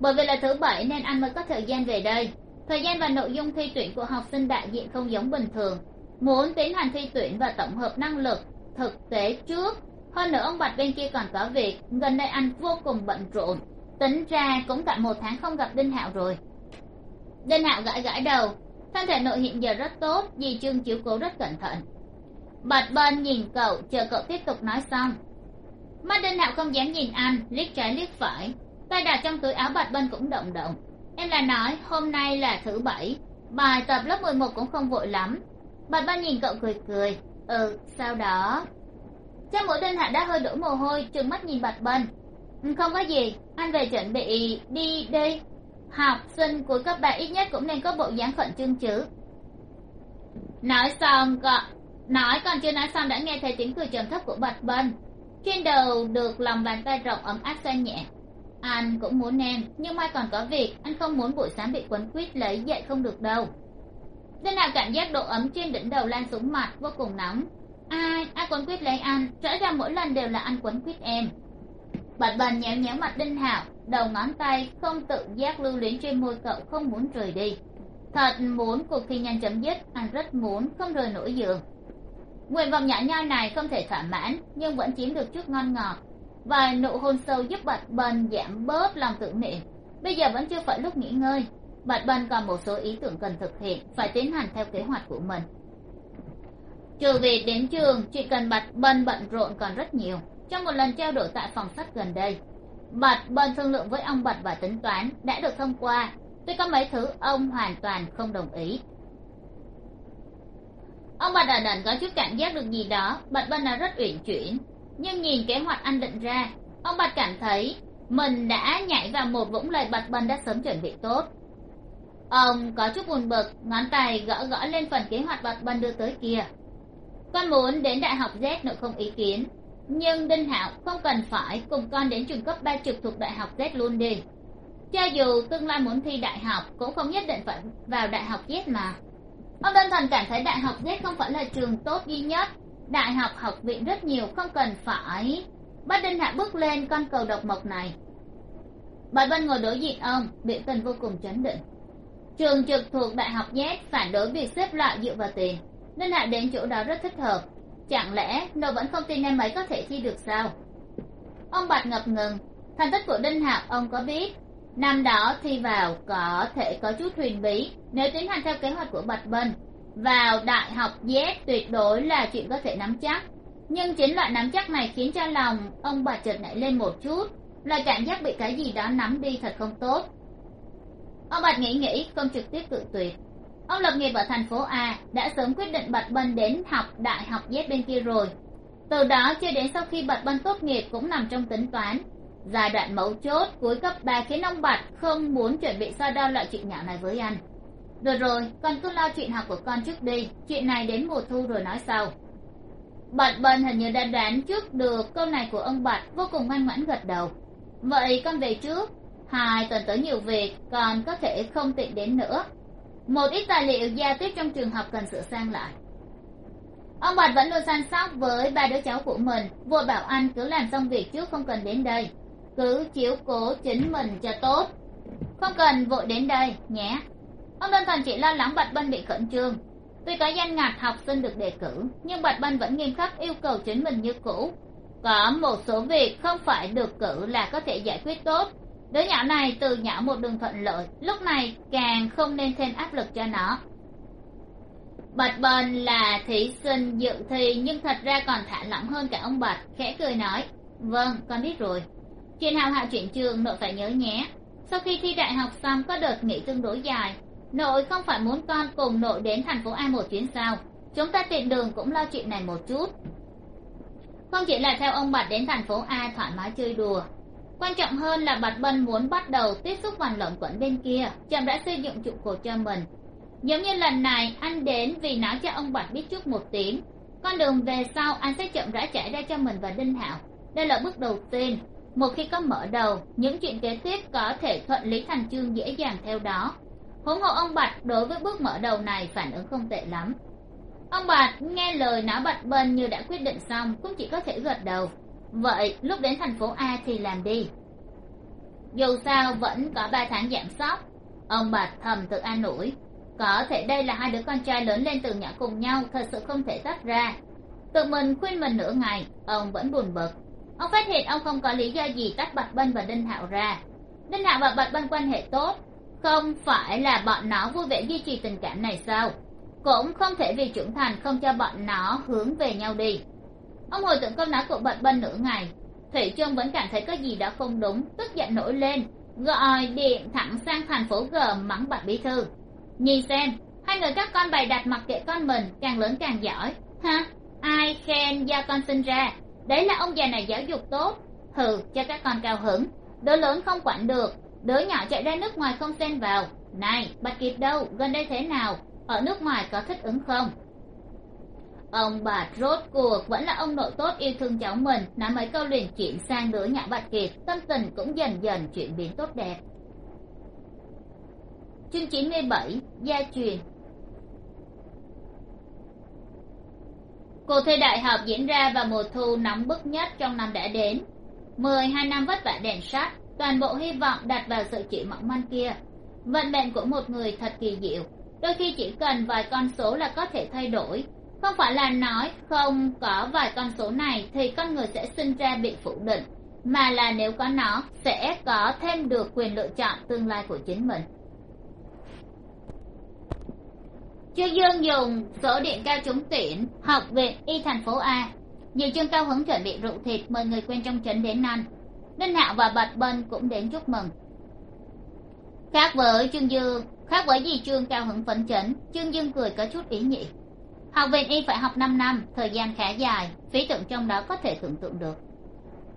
Bởi vì là thứ bảy nên anh mới có thời gian về đây. Thời gian và nội dung thi tuyển của học sinh đại diện không giống bình thường. Muốn tiến hành thi tuyển và tổng hợp năng lực thực tế trước. Hơn nữa, ông bạch bên kia còn có việc, gần đây anh vô cùng bận rộn. Tính ra cũng cả một tháng không gặp đinh hạo rồi. Đinh hạo gãi gãi đầu. Thân thể nội hiện giờ rất tốt, vì chương chiếu cố rất cẩn thận. Bạch bên nhìn cậu, chờ cậu tiếp tục nói xong mắt đinh hạo không dám nhìn anh, liếc trái liếc phải. Tay đặt trong túi áo bạch bên cũng động động. Em là nói, hôm nay là thứ bảy. Bài tập lớp mười một cũng không vội lắm. Bạch bên nhìn cậu cười cười. Ừ sau đó? Chắc mỗi đinh hạo đã hơi đổ mồ hôi, trừng mắt nhìn bạch bên ừ, không có gì, anh về chuẩn bị đi đi. Học sinh của cấp ba ít nhất cũng nên có bộ dáng khẩn trương chứ. Nói xong, còn nói, còn chưa nói xong đã nghe thấy tiếng cười trầm thấp của bạch bân trên đầu được lòng bàn tay rộng ấm áp xoa nhẹ. Anh cũng muốn em, nhưng mai còn có việc, anh không muốn buổi sáng bị quấn quýt lấy, dậy không được đâu. Thế nào cảm giác độ ấm trên đỉnh đầu lan xuống mặt vô cùng nóng. Ai ai quấn quýt lấy anh? Rõ ràng mỗi lần đều là anh quấn quýt em. Bạch bần nhéo nhéo mặt đinh hạo, đầu ngón tay không tự giác lưu luyến trên môi cậu không muốn rời đi. Thật muốn cuộc thi nhanh chấm dứt, anh rất muốn không rời nổi giường nguyện vọng nhỏ nhoi này không thể thỏa mãn, nhưng vẫn chiếm được chút ngon ngọt. Và nụ hôn sâu giúp bạch bần giảm bớt lòng tưởng niệm bây giờ vẫn chưa phải lúc nghỉ ngơi. Bạch bần còn một số ý tưởng cần thực hiện, phải tiến hành theo kế hoạch của mình. Trừ việc đến trường chuyện cần bạch bần bận rộn còn rất nhiều. Trong một lần trao đổi tại phòng sách gần đây, bạch bần thương lượng với ông bạch và tính toán đã được thông qua. Tuy có mấy thứ ông hoàn toàn không đồng ý ông bạch đà đần có chút cảm giác được gì đó bạch bần là rất uyển chuyển. Nhưng nhìn kế hoạch anh định ra, ông bạch cảm thấy mình đã nhảy vào một vũng lời bạch bần đã sớm chuẩn bị tốt. Ông có chút buồn bực, ngón tay gõ gõ lên phần kế hoạch bạch bần đưa tới kia. Con muốn đến đại học z nội không ý kiến, nhưng đinh hạo không cần phải cùng con đến trường cấp ba trực thuộc đại học z luôn đi. Cho dù tương lai muốn thi đại học cũng không nhất định phải vào đại học z mà ông đơn thuần cảm thấy đại học giết không phải là trường tốt duy nhất. Đại học học viện rất nhiều, không cần phải. Bắt đinh hạ bước lên con cầu độc mộc này. Bà bên ngồi đối diện ông, biểu tình vô cùng chấn định. Trường trực thuộc đại học z phản đối việc xếp loại dựa vào tiền. Nên hạ đến chỗ đó rất thích hợp. Chẳng lẽ nó vẫn không tin em ấy có thể thi được sao? Ông bạch ngập ngừng. Thành tích của đinh hạo ông có biết năm đó thi vào có thể có chút huyền bí nếu tiến hành theo kế hoạch của bạch vân. Vào đại học z tuyệt đối là chuyện có thể nắm chắc. Nhưng chính loại nắm chắc này khiến cho lòng ông bà chợt nảy lên một chút là cảm giác bị cái gì đó nắm đi thật không tốt. Ông bạch nghĩ nghĩ, không trực tiếp tự tuyệt. Ông lập nghiệp ở thành phố a, đã sớm quyết định bạch bân đến học đại học z bên kia rồi. Từ đó cho đến sau khi bạch bân tốt nghiệp cũng nằm trong tính toán giai đoạn mấu chốt cuối cấp ba khiến ông bạch không muốn chuẩn bị so đo loại chuyện nhỏ này với anh. Được rồi, con cứ lo chuyện học của con trước đi. Chuyện này đến mùa thu rồi nói sau. Bạch bận hình như đã đoán trước được câu này của ông bạch, vô cùng ngoan ngoãn gật đầu. Vậy con về trước. Hai tuần tới nhiều việc còn có thể không tiện đến nữa. Một ít tài liệu giao tiếp trong trường học cần sửa sang lại. Ông bạch vẫn luôn săn sóc với ba đứa cháu của mình, vội bảo anh cứ làm xong việc trước không cần đến đây cứ chiếu cố chính mình cho tốt. Không cần vội đến đây, nhé. Ông đơn thuần chỉ lo lắng bạch bân bị khẩn trương. Tuy có danh ngạch học sinh được đề cử, nhưng bạch bân vẫn nghiêm khắc yêu cầu chính mình như cũ. Có một số việc không phải được cử là có thể giải quyết tốt. Đứa nhỏ này từ nhỏ một đường thuận lợi, lúc này càng không nên thêm áp lực cho nó. Bạch bần là thí sinh dự thi, nhưng thật ra còn thả lỏng hơn cả ông bạch, khẽ cười nói vâng con biết rồi chuyện hào hạ chuyện trường, nội phải nhớ nhé. Sau khi thi đại học xong, có đợt nghỉ tương đối dài. Nội không phải muốn con cùng nội đến thành phố a một chuyến sao chúng ta tiện đường cũng lo chuyện này một chút. Không chỉ là theo ông bạch đến thành phố a thoải mái chơi đùa. Quan trọng hơn là bạch bân muốn bắt đầu tiếp xúc vòng lộn quẩn bên kia, chậm đã xây dựng trụ cột cho mình. Giống như lần này, anh đến vì nói cho ông bạch biết trước một tiếng. Con đường về sau, anh sẽ chậm rãi trải ra cho mình và đinh hảo đây là bước đầu tiên một khi có mở đầu, những chuyện kế tiếp có thể thuận lý thành chương dễ dàng theo đó. Huống hộ ông bạch đối với bước mở đầu này phản ứng không tệ lắm. Ông bạch nghe lời não bạch bân như đã quyết định xong cũng chỉ có thể gật đầu. Vậy lúc đến thành phố a thì làm đi. Dù sao vẫn có ba tháng giảm sóc. Ông bạch thầm tự an ủi. Có thể đây là hai đứa con trai lớn lên từ nhỏ cùng nhau, thật sự không thể tách ra. Tự mình khuyên mình nửa ngày, ông vẫn buồn bực ông phát hiện ông không có lý do gì tách bạch bân và đinh hạo ra. Đinh hạo và bạch bân quan hệ tốt. Không phải là bọn nó vui vẻ duy trì tình cảm này sao? Cũng không thể vì trưởng thành không cho bọn nó hướng về nhau đi. Ông hồi tưởng câu nói của bạch bân nửa ngày. Thủy chung vẫn cảm thấy có gì đó không đúng, tức giận nổi lên. Gọi điện thẳng sang thành phố g mắng bạch bí thư. Nhìn xem, hai người các con bày đặt mặc kệ con mình, càng lớn càng giỏi. Ha ai khen do con sinh ra? Đấy là ông già này giáo dục tốt hừ cho các con cao hứng. Đứa lớn không quản được, đứa nhỏ chạy ra nước ngoài không xen vào. Này bạch kiệt đâu, gần đây thế nào? Ở nước ngoài có thích ứng không? Ông bà rốt cuộc vẫn là ông nội tốt yêu thương cháu mình, nói mấy câu liền chuyển sang đứa nhỏ bạch kiệt tâm tình cũng dần dần chuyển biến tốt đẹp. Chương chín mươi bảy, gia truyền. Cuộc thi đại học diễn ra vào mùa thu nóng bức nhất trong năm đã đến. Mười hai năm vất vả đèn sắt, toàn bộ hy vọng đặt vào sự chỉ mỏng manh kia. Vận mệnh của một người thật kỳ diệu. Đôi khi chỉ cần vài con số là có thể thay đổi. Không phải là nói không có vài con số này thì con người sẽ sinh ra bị phủ định, mà là nếu có nó, sẽ có thêm được quyền lựa chọn tương lai của chính mình. Chu Dương dùng sổ điện cao trúng tuyển học viện y thành phố A. Nhiều chương cao hứng chuẩn bị rượu thịt mời người quen trong trấn đến ăn. Đinh Hạo và Bạch Bân cũng đến chúc mừng. Khác với Trương Dương, khác với gì Trương cao hứng phấn chấn, Trương Dương cười có chút ý nhị. Học viện y phải học năm năm, thời gian khá dài, phí tưởng trong đó có thể tưởng tượng được.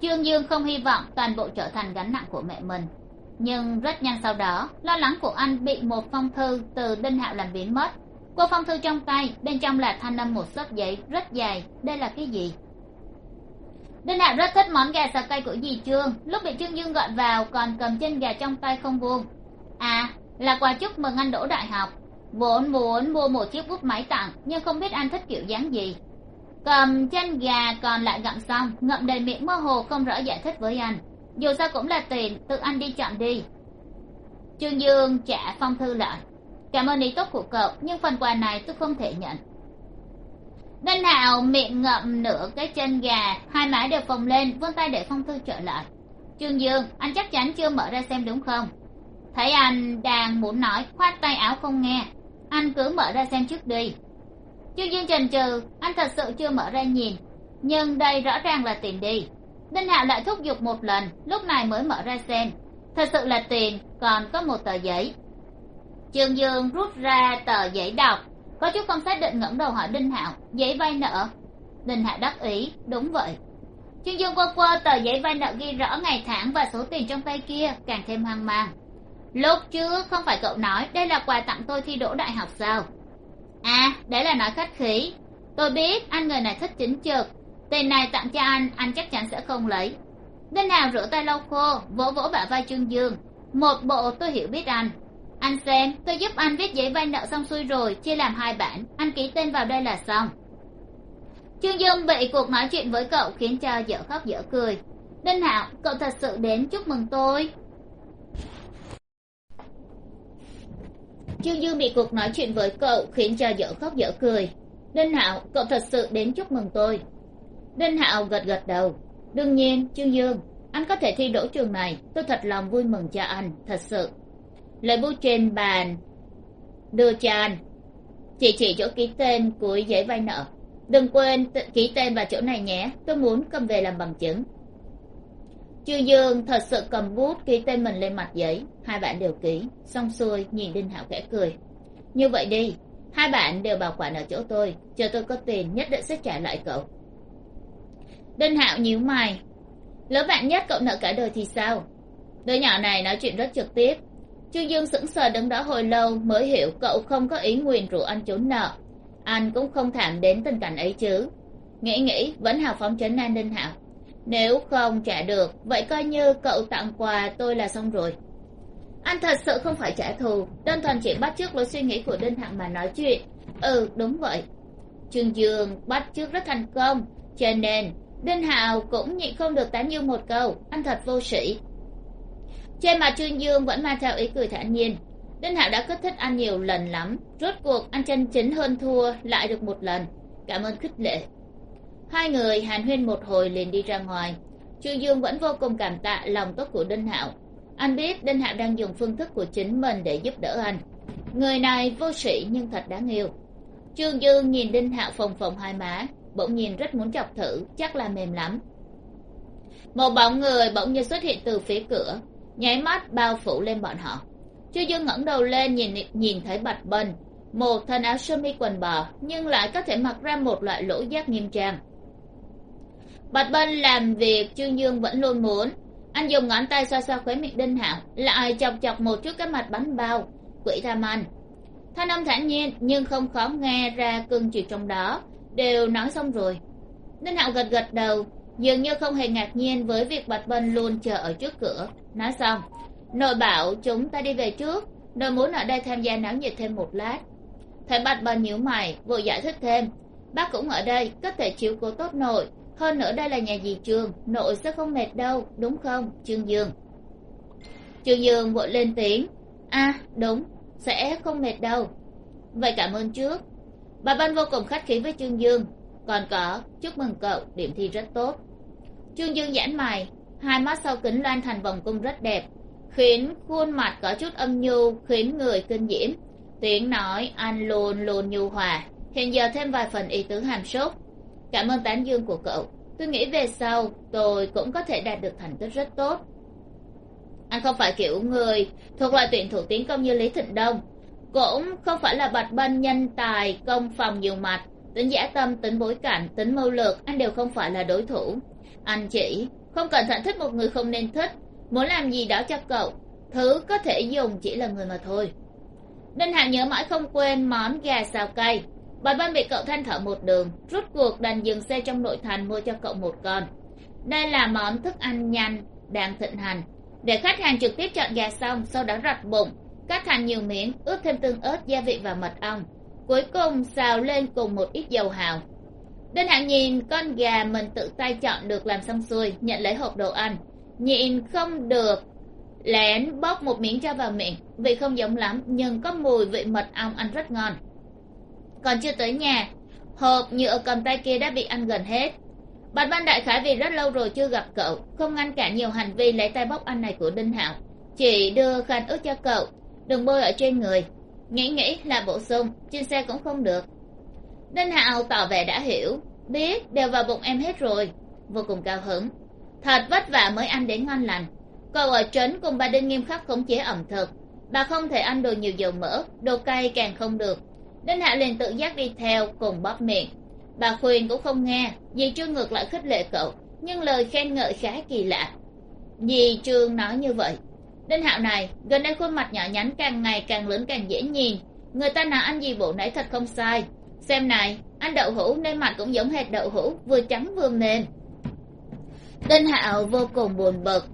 Trương Dương không hy vọng toàn bộ trở thành gánh nặng của mẹ mình. Nhưng rất nhanh sau đó, lo lắng của anh bị một phong thư từ Đinh Hạo làm biến mất, cô phong thư trong tay, bên trong là thanh âm một xấp giấy, rất dài. Đây là cái gì? Đinh hạo rất thích món gà xào cay của dì trương. Lúc bị trương dương gọi vào, còn cầm chân gà trong tay không vuông à là quà chúc mừng anh đỗ đại học. Vốn muốn mua một chiếc bút máy tặng, nhưng không biết anh thích kiểu dáng gì. Cầm chân gà còn lại gặm xong, ngậm đầy miệng mơ hồ không rõ giải thích với anh. Dù sao cũng là tiền, tự anh đi chọn đi. Trương dương trả phong thư lại cảm ơn ý tốt của cậu, nhưng phần quà này tôi không thể nhận. Đinh hạo miệng ngậm nửa cái chân gà, hai má đều phồng lên, vươn tay để phong thư trở lại. Trương dương, anh chắc chắn chưa mở ra xem đúng không? Thấy anh đang muốn nói, khoát tay áo không nghe. Anh cứ mở ra xem trước đi. Trương dương chần chừ, anh thật sự chưa mở ra nhìn. Nhưng đây rõ ràng là tiền đi. Đinh hạo lại thúc giục một lần, lúc này mới mở ra xem. Thật sự là tiền, còn có một tờ giấy trương dương rút ra tờ giấy đọc. Có chút không xác định ngẩng đầu hỏi đinh hạo, giấy vay nợ. Đinh hạo đắc ý, đúng vậy. Trương dương qua qua tờ giấy vay nợ ghi rõ ngày tháng và số tiền trong tay kia, càng thêm hoang mang. Lúc trước không phải cậu nói đây là quà tặng tôi thi đỗ đại học sao? À đấy là nói khách khí. Tôi biết anh người này thích chính trực. Tiền này tặng cho anh anh chắc chắn sẽ không lấy. Đinh hạo rửa tay lau khô, vỗ vỗ bả vai trương dương. Một bộ tôi hiểu biết anh anh xem, tôi giúp anh viết giấy vay nợ xong xuôi rồi, chia làm hai bản. Anh ký tên vào đây là xong. Trương dương bị cuộc nói chuyện với cậu khiến cho dở khóc dở cười. Đinh hạo, cậu thật sự đến chúc mừng tôi. Trương dương bị cuộc nói chuyện với cậu khiến cho dở khóc dở cười. Đinh hạo, cậu thật sự đến chúc mừng tôi. Đinh hạo gật gật đầu. Đương nhiên, trương dương, anh có thể thi đỗ trường này. Tôi thật lòng vui mừng cho anh, thật sự lấy bút trên bàn. Đưa cho anh. Chỉ chỉ chỗ ký tên cuối giấy vay nợ. Đừng quên ký tên vào chỗ này nhé. Tôi muốn cầm về làm bằng chứng. Chư dương thật sự cầm bút ký tên mình lên mặt giấy. Hai bạn đều ký. Xong xuôi, nhìn đinh hạo khẽ cười. Như vậy đi. Hai bạn đều bảo quản ở chỗ tôi. Chờ tôi có tiền, nhất định sẽ trả lại cậu. Đinh hạo nhíu mày. Lỡ bạn nhất cậu nợ cả đời thì sao? Đứa nhỏ này nói chuyện rất trực tiếp trương dương sững sờ đứng đó hồi lâu mới hiểu cậu không có ý nguyền rủ anh trốn nợ. Anh cũng không thảm đến tình cảnh ấy chứ. Nghĩ nghĩ, vẫn hào phóng trấn an đinh hạo. Nếu không trả được, vậy coi như cậu tặng quà tôi là xong rồi. Anh thật sự không phải trả thù, đơn thuần chỉ bắt chước lối suy nghĩ của đinh Hạo mà nói chuyện. Ừ đúng vậy. Trương dương bắt chước rất thành công, cho nên đinh hạo cũng nhịn không được tán dương một câu, anh thật vô sĩ trên mặt trương dương vẫn mang theo ý cười thản nhiên. Đinh hạo đã kích thích ăn nhiều lần lắm, rốt cuộc ăn chân chính hơn thua lại được một lần. Cảm ơn khích lệ. Hai người hàn huyên một hồi liền đi ra ngoài. Trương dương vẫn vô cùng cảm tạ lòng tốt của đinh hạo. Anh biết đinh hạo đang dùng phương thức của chính mình để giúp đỡ anh. Người này vô sĩ nhưng thật đáng yêu. Trương dương nhìn đinh hạo phồng phồng hai má, bỗng nhìn rất muốn chọc thử, chắc là mềm lắm. Một bóng người bỗng nhiên xuất hiện từ phía cửa nháy mắt bao phủ lên bọn họ. Chu dương ngẩng đầu lên nhìn nhìn thấy bạch bân một thân áo sơ mi quần bò, nhưng lại có thể mặc ra một loại lỗ giác nghiêm trang. Bạch bân làm việc trương dương vẫn luôn muốn. Anh dùng ngón tay xoa xoa khóe miệng đinh hạo, lại chọc chọc một chút cái mặt bánh bao, quỷ tham ăn. Thanh âm thản nhiên, nhưng không khó nghe ra cương chiều trong đó. Đều nói xong rồi. Đinh hạo gật gật đầu dường như không hề ngạc nhiên với việc bạch bân luôn chờ ở trước cửa. Nói xong nội bảo chúng ta đi về trước nội muốn ở đây tham gia náo nhiệt thêm một lát. Thấy bạch bân nhíu mày vội giải thích thêm bác cũng ở đây có thể chiếu cố tốt nội hơn nữa đây là nhà dì trường, nội sẽ không mệt đâu đúng không trương dương? Trương dương vội lên tiếng a à, đúng sẽ không mệt đâu. Vậy cảm ơn trước. Bà ban vô cùng khách khí với trương dương còn có chúc mừng cậu điểm thi rất tốt trương dương giãn mày hai mắt sau kính loan thành vòng cung rất đẹp, khiến khuôn mặt có chút âm nhu, khiến người kinh diễm. Tiếng nói, anh luôn luôn nhu hòa. Hiện giờ thêm vài phần ý tứ hàm sốt. Cảm ơn tán dương của cậu. Tôi nghĩ về sau, tôi cũng có thể đạt được thành tích rất tốt. Anh không phải kiểu người thuộc loại tuyển thủ tiến công như lý thịnh đông, cũng không phải là bạch bân nhân tài công phòng nhiều mặt. Tính giả tâm, tính bối cảnh, tính mưu lược, anh đều không phải là đối thủ anh chỉ không cẩn thận thích một người không nên thích. Muốn làm gì đó cho cậu, thứ có thể dùng chỉ là người mà thôi. Đinh hạng nhớ mãi không quên món gà xào cay. Bà ban bị cậu than thở một đường, rút cuộc đành dừng xe trong nội thành mua cho cậu một con. Đây là món thức ăn nhanh, đang thịnh hành. Để khách hàng trực tiếp chọn gà xong, sau đó rặt bụng, cắt thành nhiều miếng, ướp thêm tương ớt, gia vị và mật ong. Cuối cùng xào lên cùng một ít dầu hào đinh hạng nhìn con gà mình tự tay chọn được làm xong xuôi, nhận lấy hộp đồ ăn. Nhịn không được, lén bóc một miếng cho vào miệng. Vị không giống lắm, nhưng có mùi vị mật ong ăn rất ngon. Còn chưa tới nhà, hộp nhựa cầm tay kia đã bị ăn gần hết. Bạch ban đại khải vì rất lâu rồi chưa gặp cậu, không ngăn cản nhiều hành vi lấy tay bóc ăn này của đinh hạo. Chỉ đưa khăn ướt cho cậu, đừng bôi ở trên người. Nghĩ nghĩ là bổ sung, trên xe cũng không được đinh hạo tỏ vẻ đã hiểu, biết đều vào bụng em hết rồi. Vô cùng cao hứng. Thật vất vả mới ăn đến ngon lành. Cậu ở trấn cùng bà đinh nghiêm khắc khống chế ẩm thực. Bà không thể ăn đồ nhiều dầu mỡ, đồ cay càng không được. Đinh hạ liền tự giác đi theo, cùng bóp miệng. Bà khuyên cũng không nghe dì trương ngược lại khích lệ cậu, nhưng lời khen ngợi khá kỳ lạ. Dì trương nói như vậy. Đinh hạo này, gần đây khuôn mặt nhỏ nhắn càng ngày càng lớn càng dễ nhìn. Người ta nào ăn gì bộ nãy thật không sai xem này ăn đậu hũ nên mặt cũng giống hệt đậu hũ, vừa trắng vừa mềm. Đinh hạo vô cùng buồn bực.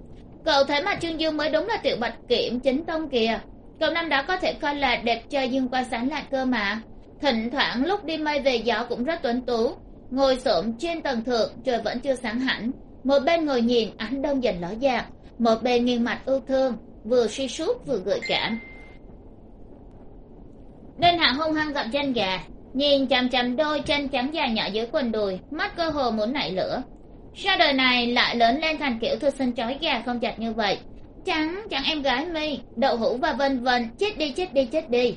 Cậu thấy mặt trương dương mới đúng là tiểu bạch kiểm chính tông kìa. Cậu năm đó có thể coi là đẹp trai dương qua sáng lại cơ mà. Thỉnh thoảng lúc đi mây về gió cũng rất tuấn tú. Ngồi xổm trên tầng thượng, trời vẫn chưa sáng hẳn. Một bên ngồi nhìn, ánh đông dần ló dạng. Một bên nghiêng mặt ưu thương, vừa suy sút vừa gợi cảm. Nên hạ hung hăng gặp chân gà nhìn chằm chằm đôi chân trắng dài nhỏ dưới quần đùi, mắt cơ hồ muốn nảy lửa. Sao đời này lại lớn lên thành kiểu thư sinh chói gà không chặt như vậy? Trắng chẳng em gái mi, đậu hũ và vân vân, chết đi chết đi chết đi.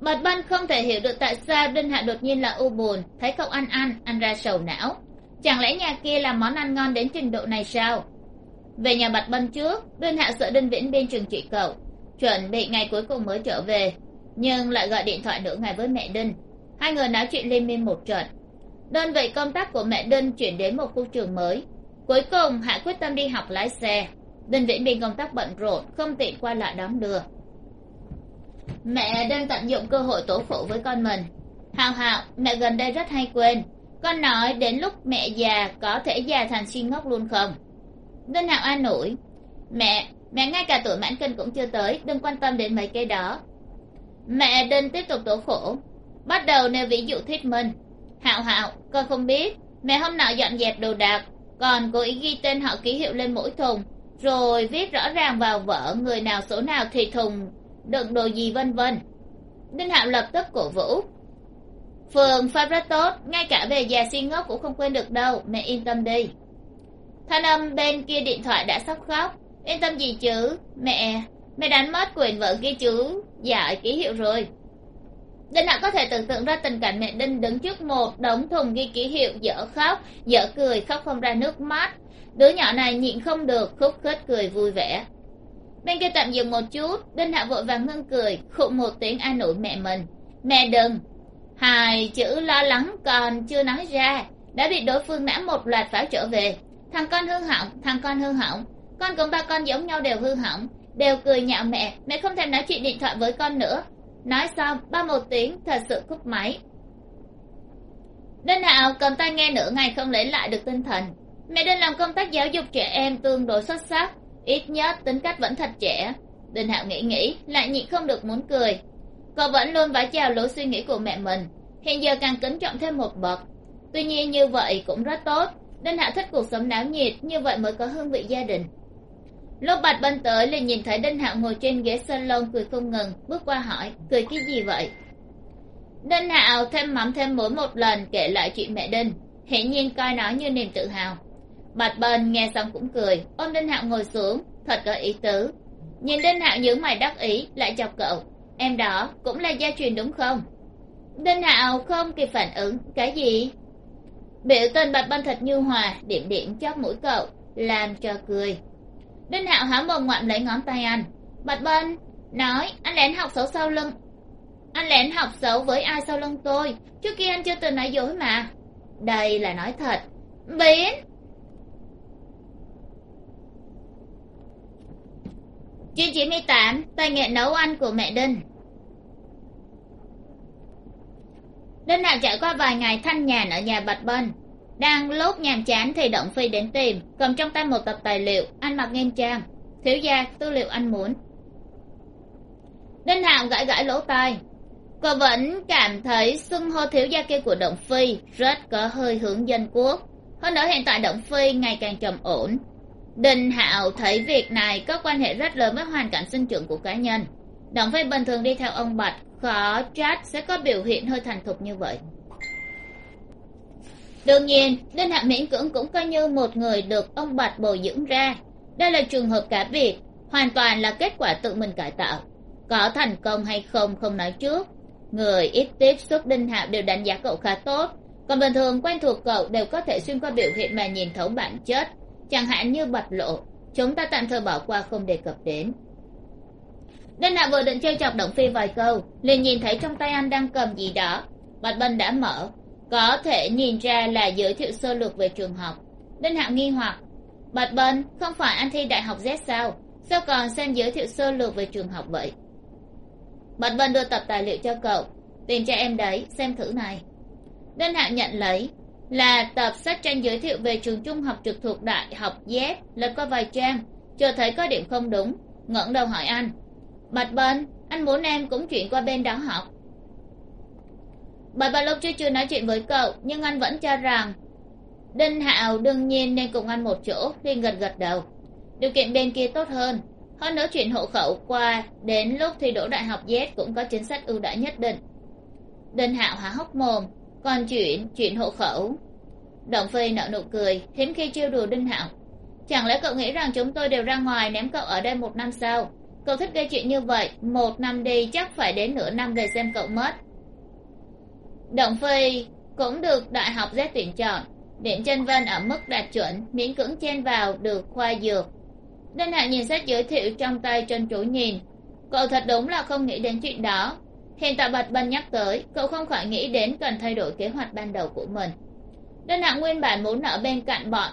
Bạch bân không thể hiểu được tại sao đinh hạ đột nhiên là u buồn, thấy cậu ăn ăn ăn ra sầu não. Chẳng lẽ nhà kia làm món ăn ngon đến trình độ này sao? Về nhà bạch bân trước, đinh hạ sợ đinh viễn biên trường trị cậu. Chuẩn bị ngày cuối cùng mới trở về nhưng lại gọi điện thoại nửa ngày với mẹ đinh. Hai người nói chuyện liên miên một trận. Đơn vị công tác của mẹ đinh chuyển đến một khu trường mới. Cuối cùng, hạ quyết tâm đi học lái xe. Đinh viễn bình công tác bận rộn, không tiện qua lại đón đưa. Mẹ đang tận dụng cơ hội tổ phụ với con mình. Hào hào, mẹ gần đây rất hay quên. Con nói đến lúc mẹ già, có thể già thành suy ngốc luôn không? Đinh hạo an ủi. Mẹ mẹ ngay cả tuổi mãn kinh cũng chưa tới, đừng quan tâm đến mấy cái đó mẹ đinh tiếp tục tố khổ. Bắt đầu nêu ví dụ thuyết minh. Hạo hạo, con không biết. Mẹ hôm nào dọn dẹp đồ đạc, còn cố ý ghi tên họ ký hiệu lên mỗi thùng, rồi viết rõ ràng vào vở người nào số nào thì thùng, đựng đồ gì vân vân. Đinh hạo lập tức cổ vũ. Phường pha rất tốt, ngay cả về già si ngốc cũng không quên được đâu, mẹ yên tâm đi. Thanh âm bên kia điện thoại đã sắp khóc. Yên tâm gì chứ, mẹ? Mẹ đánh mất quyền vợ ghi chú giải ký hiệu rồi. Đinh hạo có thể tưởng tượng ra tình cảnh mẹ đinh đứng trước một đống thùng ghi ký hiệu, dở khóc, dở cười, khóc không ra nước mắt. Đứa nhỏ này nhịn không được, khúc khích cười vui vẻ. Bên kia tạm dừng một chút, đinh hạo vội vàng ngưng cười khụ một tiếng an ủi mẹ mình. Mẹ đừng! Hai chữ lo lắng còn chưa nói ra, đã bị đối phương nã một loạt pháo trở về. Thằng con hư hỏng, thằng con hư hỏng. Con cùng ba con giống nhau đều hư hỏng đều cười nhạo mẹ mẹ không thèm nói chuyện điện thoại với con nữa. Nói xong, ba một tiếng thật sự cúp máy. Đinh hạo cầm tay nghe nửa ngày không lấy lại được tinh thần. Mẹ đinh làm công tác giáo dục trẻ em tương đối xuất sắc, ít nhất tính cách vẫn thật trẻ. Đinh hạo nghĩ nghĩ, lại nhịn không được muốn cười. Cậu vẫn luôn vái chào lối suy nghĩ của mẹ mình, hiện giờ càng kính trọng thêm một bậc. Tuy nhiên như vậy cũng rất tốt. Đinh hạo thích cuộc sống náo nhiệt, như vậy mới có hương vị gia đình lúc bạch bên tới liền nhìn thấy đinh hạo ngồi trên ghế salon cười không ngừng, bước qua hỏi, cười cái gì vậy? Đinh hạo thêm mắm thêm muối một lần, kể lại chuyện mẹ đinh. Hiển nhiên coi nó như niềm tự hào. Bạch bần nghe xong cũng cười, ôm đinh hạo ngồi xuống, thật có ý tứ. Nhìn đinh hạo nhướng mày đắc ý, lại chọc cậu, em đó cũng là gia truyền đúng không? Đinh hạo không kịp phản ứng, cái gì? Biểu tình bạch bân thật như hòa, điểm điểm chóp mũi cậu, làm cho cười đinh hạo há mồm ngoạm lấy ngón tay anh. Bạch bân nói, anh lén học xấu sau lưng, anh lén học xấu với ai sau lưng tôi? Trước kia anh chưa từng nói dối mà. Đây là nói thật. Biến. Chương chín mươi tám, tài nghệ nấu ăn của mẹ đinh. Đinh hạo trải qua vài ngày thanh nhàn ở nhà bạch bân đang lúc nhàm chán thì động phi đến tìm, cầm trong tay một tập tài liệu anh mặc nghiêm trang. Thiếu gia, tư liệu anh muốn. Đinh hạo gãi gãi lỗ tai. Cô vẫn cảm thấy xưng hô thiếu gia kia của động phi rất có hơi hướng dân quốc. Hơn nữa hiện tại động phi ngày càng trầm ổn. Đinh hạo thấy việc này có quan hệ rất lớn với hoàn cảnh sinh trưởng của cá nhân. Động phi bình thường đi theo ông bạch, khó trách sẽ có biểu hiện hơi thành thục như vậy đương nhiên, đinh hạ miễn cưỡng cũng coi như một người được ông bạch bồi dưỡng ra. Đây là trường hợp cá biệt, hoàn toàn là kết quả tự mình cải tạo. Có thành công hay không không nói trước. Người ít tiếp xúc đinh hạo đều đánh giá cậu khá tốt. Còn bình thường quen thuộc cậu đều có thể xuyên qua biểu hiện mà nhìn thấu bản chất. Chẳng hạn như bạch lộ, chúng ta tạm thời bỏ qua không đề cập đến. Đinh hạo vừa định trêu chọc động phi vài câu, liền nhìn thấy trong tay anh đang cầm gì đó. Bạch bân đã mở có thể nhìn ra là giới thiệu sơ lược về trường học. Đinh hạo nghi hoặc bạch bân không phải anh thi đại học z sao? Sao còn xem giới thiệu sơ lược về trường học vậy? Bạch bân đưa tập tài liệu cho cậu, tìm cho em đấy, xem thử này. Đinh hạo nhận lấy, là tập sách tranh giới thiệu về trường trung học trực thuộc đại học z lật qua vài trang chờ thấy có điểm không đúng, ngẩng đầu hỏi anh. Bạch bân anh muốn em cũng chuyển qua bên đó học bởi bà lộc chưa chưa nói chuyện với cậu, nhưng anh vẫn cho rằng đinh hạo đương nhiên nên cùng anh một chỗ liền gật gật đầu. Điều kiện bên kia tốt hơn. Hơn nữa chuyện hộ khẩu qua, đến lúc thi đỗ đại học z cũng có chính sách ưu đãi nhất định. Đinh hạo há hốc mồm. Còn chuyện chuyện hộ khẩu. Động phi nở nụ cười, hiếm khi trêu đùa đinh hạo. Chẳng lẽ cậu nghĩ rằng chúng tôi đều ra ngoài ném cậu ở đây một năm sau? Cậu thích gây chuyện như vậy, một năm đi, chắc phải đến nửa năm về xem cậu mất động phi cũng được đại học z tuyển chọn. Điểm chân vân ở mức đạt chuẩn, miễn cưỡng chen vào được khoa dược. Đinh hạ nhìn sách giới thiệu trong tay trân chú nhìn. Cậu thật đúng là không nghĩ đến chuyện đó. Hiện tại bạch bân nhắc tới, cậu không khỏi nghĩ đến cần thay đổi kế hoạch ban đầu của mình. Đinh hạ nguyên bản muốn ở bên cạnh bọn,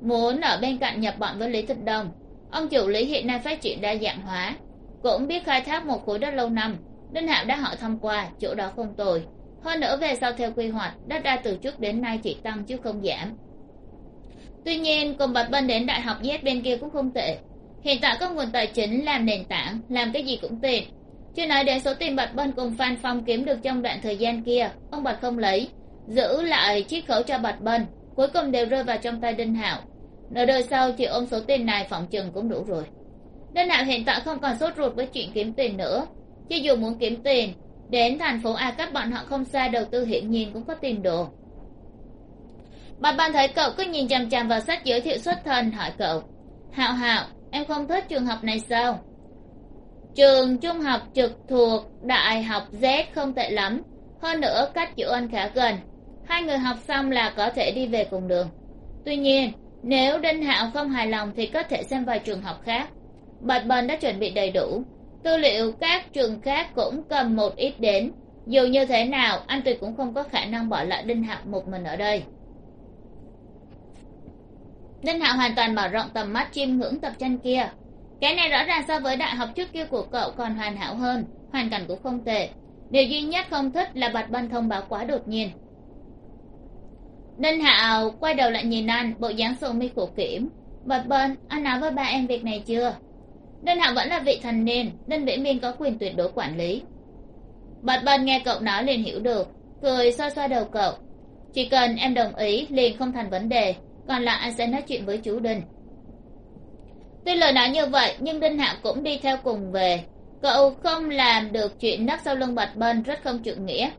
muốn ở bên cạnh nhập bọn với lý thực đông. Ông chủ lý hiện nay phát triển đa dạng hóa, cũng biết khai thác một khối đất lâu năm. Đinh hạo đã hỏi thăm qua, chỗ đó không tồi hơn nữa về sau theo quy hoạch, đất đai từ trước đến nay chỉ tăng chứ không giảm. Tuy nhiên, cùng bạch bên đến đại học z bên kia cũng không tệ. Hiện tại có nguồn tài chính, làm nền tảng, làm cái gì cũng tiện. Chưa nói đến số tiền bạch bên cùng phan phong kiếm được trong đoạn thời gian kia, ông bạch không lấy, giữ lại chiếc khấu cho bạch bên cuối cùng đều rơi vào trong tay đinh hạo. Nửa đời sau chỉ ôm số tiền này phỏng chừng cũng đủ rồi. Đinh hạo hiện tại không còn sốt ruột với chuyện kiếm tiền nữa. Cho dù muốn kiếm tiền đến thành phố a các bọn họ không xa, đầu tư hiển nhiên cũng có tiền đồ Bà bân thấy cậu cứ nhìn chằm chằm vào sách giới thiệu xuất thân, hỏi cậu. Hạo hạo, em không thích trường học này sao? Trường trung học trực thuộc đại học z không tệ lắm. Hơn nữa, cách chỗ anh khá gần. Hai người học xong là có thể đi về cùng đường. Tuy nhiên, nếu đinh hạo không hài lòng thì có thể xem vài trường học khác. Bạch bần đã chuẩn bị đầy đủ tư liệu các trường khác cũng cầm một ít đến. Dù như thế nào, anh tuyệt cũng không có khả năng bỏ lại đinh hạo một mình ở đây. Đinh hạo hoàn toàn mở rộng tầm mắt chiêm ngưỡng tập tranh kia. Cái này rõ ràng so với đại học trước kia của cậu còn hoàn hảo hơn, hoàn cảnh cũng không tệ. Điều duy nhất không thích là bạch bân thông báo quá đột nhiên. Đinh hạo quay đầu lại nhìn anh, bộ dáng sầu mi khổ kiểm bạch bân anh nói với ba em việc này chưa? Đinh hạo vẫn là vị thần niên đinh vĩ miên có quyền tuyệt đối quản lý. Bạch bân nghe cậu nói liền hiểu được, cười xoa xoa đầu cậu. Chỉ cần em đồng ý, liền không thành vấn đề, còn lại anh sẽ nói chuyện với chú đinh. Tuy lời nói như vậy, nhưng đinh hạo cũng đi theo cùng về. Cậu không làm được chuyện nấp sau lưng bạch bân rất không trượng nghĩa.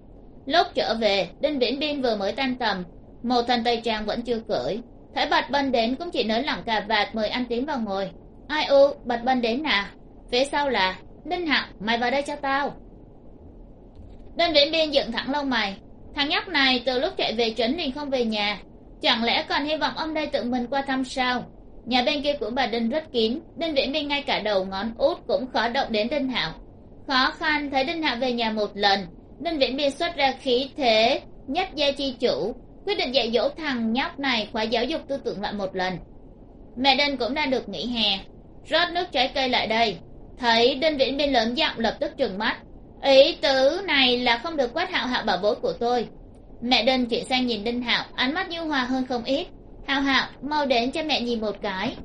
Lúc trở về, đinh viễn biên vừa mới tan tầm, một thần tây trang vẫn chưa cởi thấy bạch bân đến cũng chỉ nới lỏng cà vạt mời anh tiến vào ngồi ai u bạch bân đến nè, phía sau là đinh hạo mày vào đây cho tao. Đinh viễn biên dựng thẳng lông mày. Thằng nhóc này từ lúc chạy về trấn liền không về nhà. Chẳng lẽ còn hy vọng ông đây tự mình qua thăm sao? Nhà bên kia của bà đinh rất kín. Đinh viễn biên ngay cả đầu ngón út cũng khó động đến đinh hạo. Khó khăn thấy đinh hạo về nhà một lần. Đinh viễn biên xuất ra khí thế nhất gia chi chủ quyết định dạy dỗ thằng nhóc này khóa giáo dục tư tưởng lại một lần. Mẹ đinh cũng đang được nghỉ hè rót nước trái cây lại đây. Thấy đinh viễn biên lớn giọng lập tức trừng mắt. Ý tứ này là không được quát hạo hạo bảo bối của tôi. Mẹ đinh chuyển sang nhìn đinh hạo, ánh mắt nhu hòa hơn không ít. Hạo hạo mau đến cho mẹ nhìn một cái.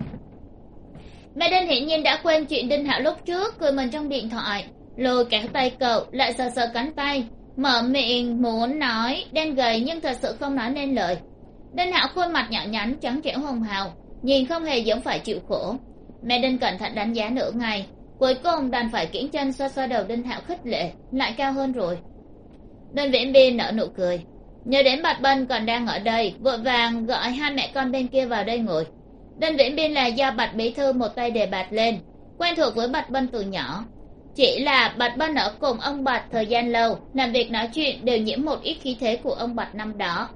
Mẹ đinh hiển nhiên đã quên chuyện đinh hạo lúc trước cười mình trong điện thoại. Lôi kéo tay cậu, lại sờ sờ cánh tay. Mở miệng muốn nói, đen gầy nhưng thật sự không nói nên lời. Đinh hạo khuôn mặt nhỏ nhắn, trắng trẻo hồng hào, nhìn không hề giống phải chịu khổ mẹ đinh cẩn thận đánh giá nửa ngày. Cuối cùng, đành phải kiễng chân xoa xoa đầu đinh hạo khích lệ, lại cao hơn rồi. Đinh viễn biên nở nụ cười. Nhớ đến bạch bân còn đang ở đây, vội vàng gọi hai mẹ con bên kia vào đây ngồi. Đinh viễn biên là do bạch bí thư một tay đề bạt lên, quen thuộc với bạch bân từ nhỏ. Chỉ là bạch bân ở cùng ông bạch thời gian lâu, làm việc nói chuyện đều nhiễm một ít khí thế của ông bạch năm đó.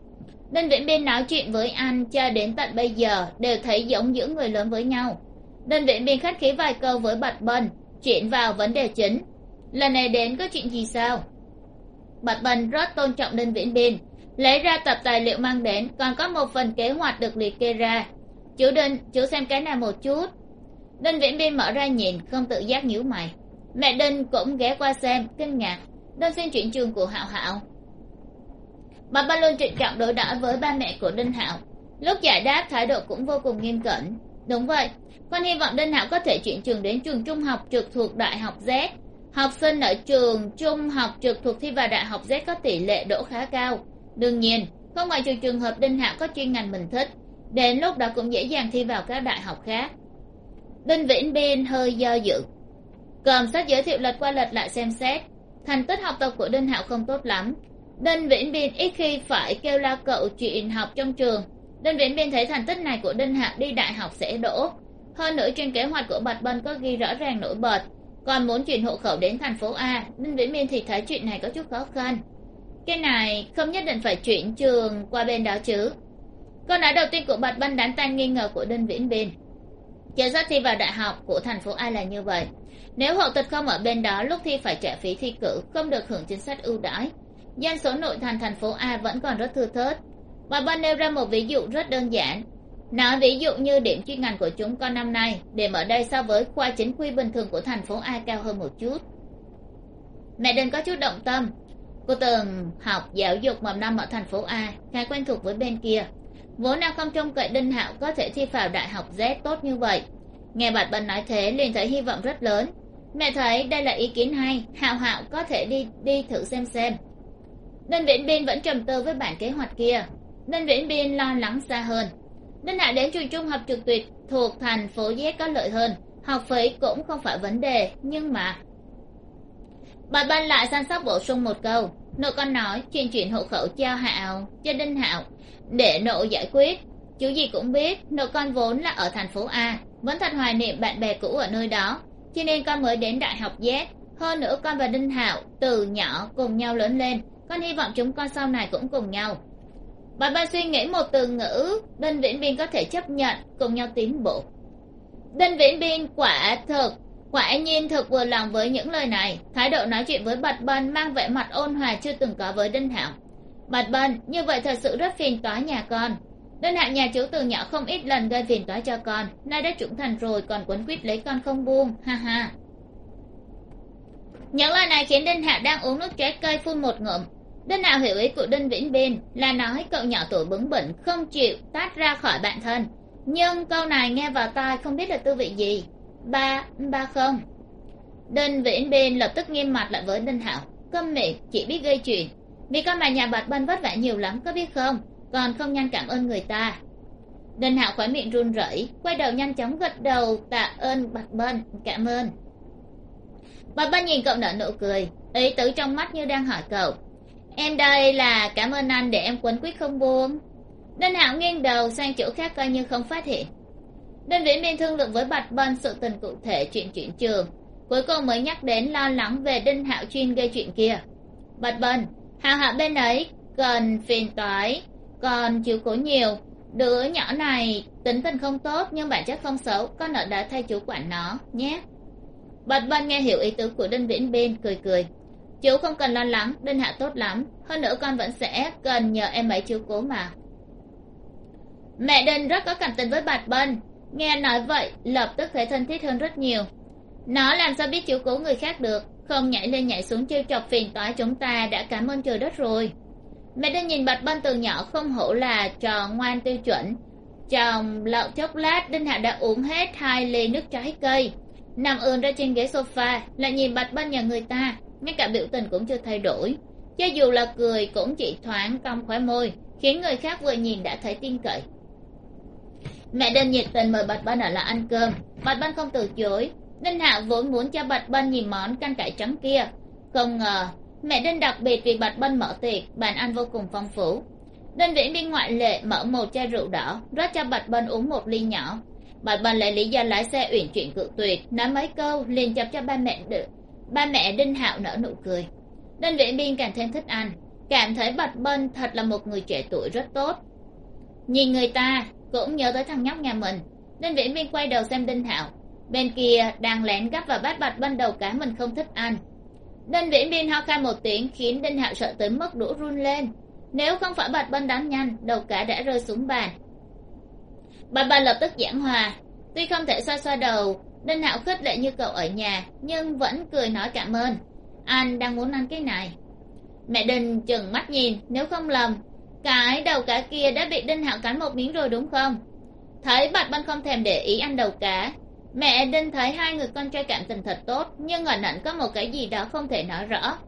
Đinh viễn biên nói chuyện với anh cho đến tận bây giờ đều thấy giống giữa người lớn với nhau đơn viện biên khách khí vài câu với bạch bần, chuyển vào vấn đề chính. Lần này đến có chuyện gì sao? Bạch bần rất tôn trọng đơn viễn biên, lấy ra tập tài liệu mang đến, còn có một phần kế hoạch được liệt kê ra. Chú đinh, chú xem cái này một chút. Đơn viễn biên mở ra nhìn, không tự giác nhíu mày. Mẹ đinh cũng ghé qua xem, kinh ngạc. Đơn xin chuyển trường của hạo hạo. Bà ba luôn trịnh trọng đối đãi với ba mẹ của đinh hạo. Lúc giải đáp, thái độ cũng vô cùng nghiêm cẩn. Đúng vậy con hy vọng đinh hạo có thể chuyển trường đến trường trung học trực thuộc đại học z. Học sinh ở trường trung học trực thuộc thi vào đại học z có tỷ lệ đỗ khá cao. Đương nhiên không ngoại trừ trường hợp đinh hạo có chuyên ngành mình thích, đến lúc đó cũng dễ dàng thi vào các đại học khác. Đinh vĩnh biên hơi do dự. Cầm sách giới thiệu lật qua lật lại xem xét, thành tích học tập của đinh hạo không tốt lắm. Đinh vĩnh biên ít khi phải kêu la cậu chuyện học trong trường. Đinh vĩnh biên thấy thành tích này của đinh hạo đi đại học sẽ đỗ hơn nữa trên kế hoạch của bạch bân có ghi rõ ràng nổi bật, còn muốn chuyển hộ khẩu đến thành phố a đinh vĩnh biên thì thấy chuyện này có chút khó khăn. Cái này không nhất định phải chuyển trường qua bên đó chứ. Câu nói đầu tiên của bạch bân đánh tan nghi ngờ của đinh viễn biên chờ ra thi vào đại học của thành phố a là như vậy. Nếu hộ tịch không ở bên đó, lúc thi phải trả phí thi cử, không được hưởng chính sách ưu đãi. Dân số nội thành thành phố a vẫn còn rất thưa thớt. Bà ban nêu ra một ví dụ rất đơn giản nói ví dụ như điểm chuyên ngành của chúng con năm nay điểm ở đây so với khoa chính quy bình thường của thành phố a cao hơn một chút. Mẹ đừng có chút động tâm. Cô từng học giáo dục mầm năm ở thành phố a, khá quen thuộc với bên kia. Vốn nào không trông cậy đinh hạo có thể thi vào đại học z tốt như vậy. Nghe bạch bần nói thế, liền thấy hy vọng rất lớn. Mẹ thấy đây là ý kiến hay, hạo hạo có thể đi đi thử xem xem. Đinh viễn biên vẫn trầm tư với bản kế hoạch kia. Đinh viễn biên lo lắng xa hơn đinh hạ đến trường trung học trực tuyệt thuộc thành phố z có lợi hơn. Học phí cũng không phải vấn đề, nhưng mà. Bà ban lại san sóc bổ sung một câu. Nội con nói chuyện chuyển hộ khẩu cho hạo, cho đinh hạo, để nội giải quyết. Chú gì cũng biết, nội con vốn là ở thành phố a, vẫn thật hoài niệm bạn bè cũ ở nơi đó. Cho nên con mới đến đại học z. Hơn nữa, con và đinh hạo từ nhỏ cùng nhau lớn lên. Con hy vọng chúng con sau này cũng cùng nhau bà ba suy nghĩ một từ ngữ đinh viễn biên có thể chấp nhận, cùng nhau tiến bộ. Đinh viễn biên quả thực, quả nhiên thực vừa lòng với những lời này. Thái độ nói chuyện với bạch bân mang vẻ mặt ôn hòa chưa từng có với đinh hạo. Bạch bân, như vậy thật sự rất phiền toái nhà con. Đinh hạo nhà chú từ nhỏ không ít lần gây phiền toái cho con. Nay đã trưởng thành rồi, còn quấn quýt lấy con không buông. Ha ha. Những lời này khiến đinh hạo đang uống nước trái cây phun một ngụm đinh hạo hiểu ý của đinh vĩnh biên là nói cậu nhỏ tuổi bướng bỉnh không chịu tát ra khỏi bạn thân. Nhưng câu này nghe vào tai không biết là tư vị gì. Ba ba không. Đinh vĩnh bên lập tức nghiêm mặt lại với đinh hạo câm miệng, chỉ biết gây chuyện. Vì con mà nhà bạch bân vất vả nhiều lắm, có biết không? Còn không nhanh cảm ơn người ta. Đinh hạo khóe miệng run rẩy, quay đầu nhanh chóng gật đầu tạ ơn bạch bân cảm ơn. Bạch bân nhìn cậu nở nụ cười, ý tứ trong mắt như đang hỏi cậu em đây là cảm ơn anh để em quấn quýt không buông. Đinh hạo nghiêng đầu sang chỗ khác coi như không phát hiện. Đinh vĩ miên thương lượng với bạch bân sự tình cụ thể chuyện chuyển trường. Cuối cùng mới nhắc đến lo lắng về đinh hạo chuyên gây chuyện kia. Bạch bân hào hạ bên ấy cần phiền toái, còn chịu cố nhiều. Đứa nhỏ này tính tình không tốt nhưng bản chất không xấu, con ở đã thay chủ quản nó, nhé. Bạch bân nghe hiểu ý tứ của đinh viễn bên cười cười chú không cần lo lắng, đinh hạ tốt lắm. Hơn nữa con vẫn sẽ cần nhờ em ấy chiếu cố mà. Mẹ đinh rất có cảm tình với bạch bân. Nghe nói vậy, lập tức thấy thân thiết hơn rất nhiều. Nó làm sao biết chiếu cố người khác được? Không nhảy lên nhảy xuống trêu chọc phiền toái chúng ta đã cảm ơn trời đất rồi. Mẹ đinh nhìn bạch bân từ nhỏ không hổ là trò ngoan tiêu chuẩn. Chồng lậu chốc lát, đinh hạ đã uống hết hai ly nước trái cây. Nằm ườn ra trên ghế sofa, lại nhìn bạch bân nhà người ta ngay cả biểu tình cũng chưa thay đổi. Cho dù là cười, cũng chỉ thoáng cong khóe môi, khiến người khác vừa nhìn đã thấy tin cậy. Mẹ đinh nhiệt tình mời bạch Ban ở lại ăn cơm. Bạch Ban không từ chối. Đinh hạo vốn muốn cho bạch Ban nhìn món canh cải trắng kia. Không ngờ, mẹ đinh đặc biệt vì bạch Ban mở tiệc, bàn ăn vô cùng phong phú. Đinh viễn biên ngoại lệ mở một chai rượu đỏ, rót cho bạch Ban uống một ly nhỏ. Bạch Ban lấy lý do lái xe uyển chuyển cự tuyệt, nói mấy câu liền chọc cho ba mẹ được ba mẹ đinh hạo nở nụ cười. Đinh viễn biên càng thêm thích ăn cảm thấy bạch bân thật là một người trẻ tuổi rất tốt. Nhìn người ta, cũng nhớ tới thằng nhóc nhà mình. Đinh viễn biên quay đầu xem đinh hạo. Bên kia đang lén gắp vào bát bạch bân đầu cá mình không thích ăn đinh viễn biên ho khan một tiếng khiến đinh hạo sợ tới mức đũa run lên. Nếu không phải bạch bân đánh nhanh, đầu cá đã rơi xuống bàn. Bạch bân lập tức giảng hòa. Tuy không thể xoa xoa đầu đinh hạo khích lệ như cậu ở nhà, nhưng vẫn cười nói cảm ơn. Anh đang muốn ăn cái này. Mẹ đinh chừng mắt nhìn, nếu không lầm, cái đầu cá kia đã bị đinh hạo cắn một miếng rồi đúng không? Thấy bạch bân không thèm để ý ăn đầu cá, mẹ đinh thấy hai người con trai cảm tình thật tốt, nhưng ở nạnh có một cái gì đó không thể nói rõ.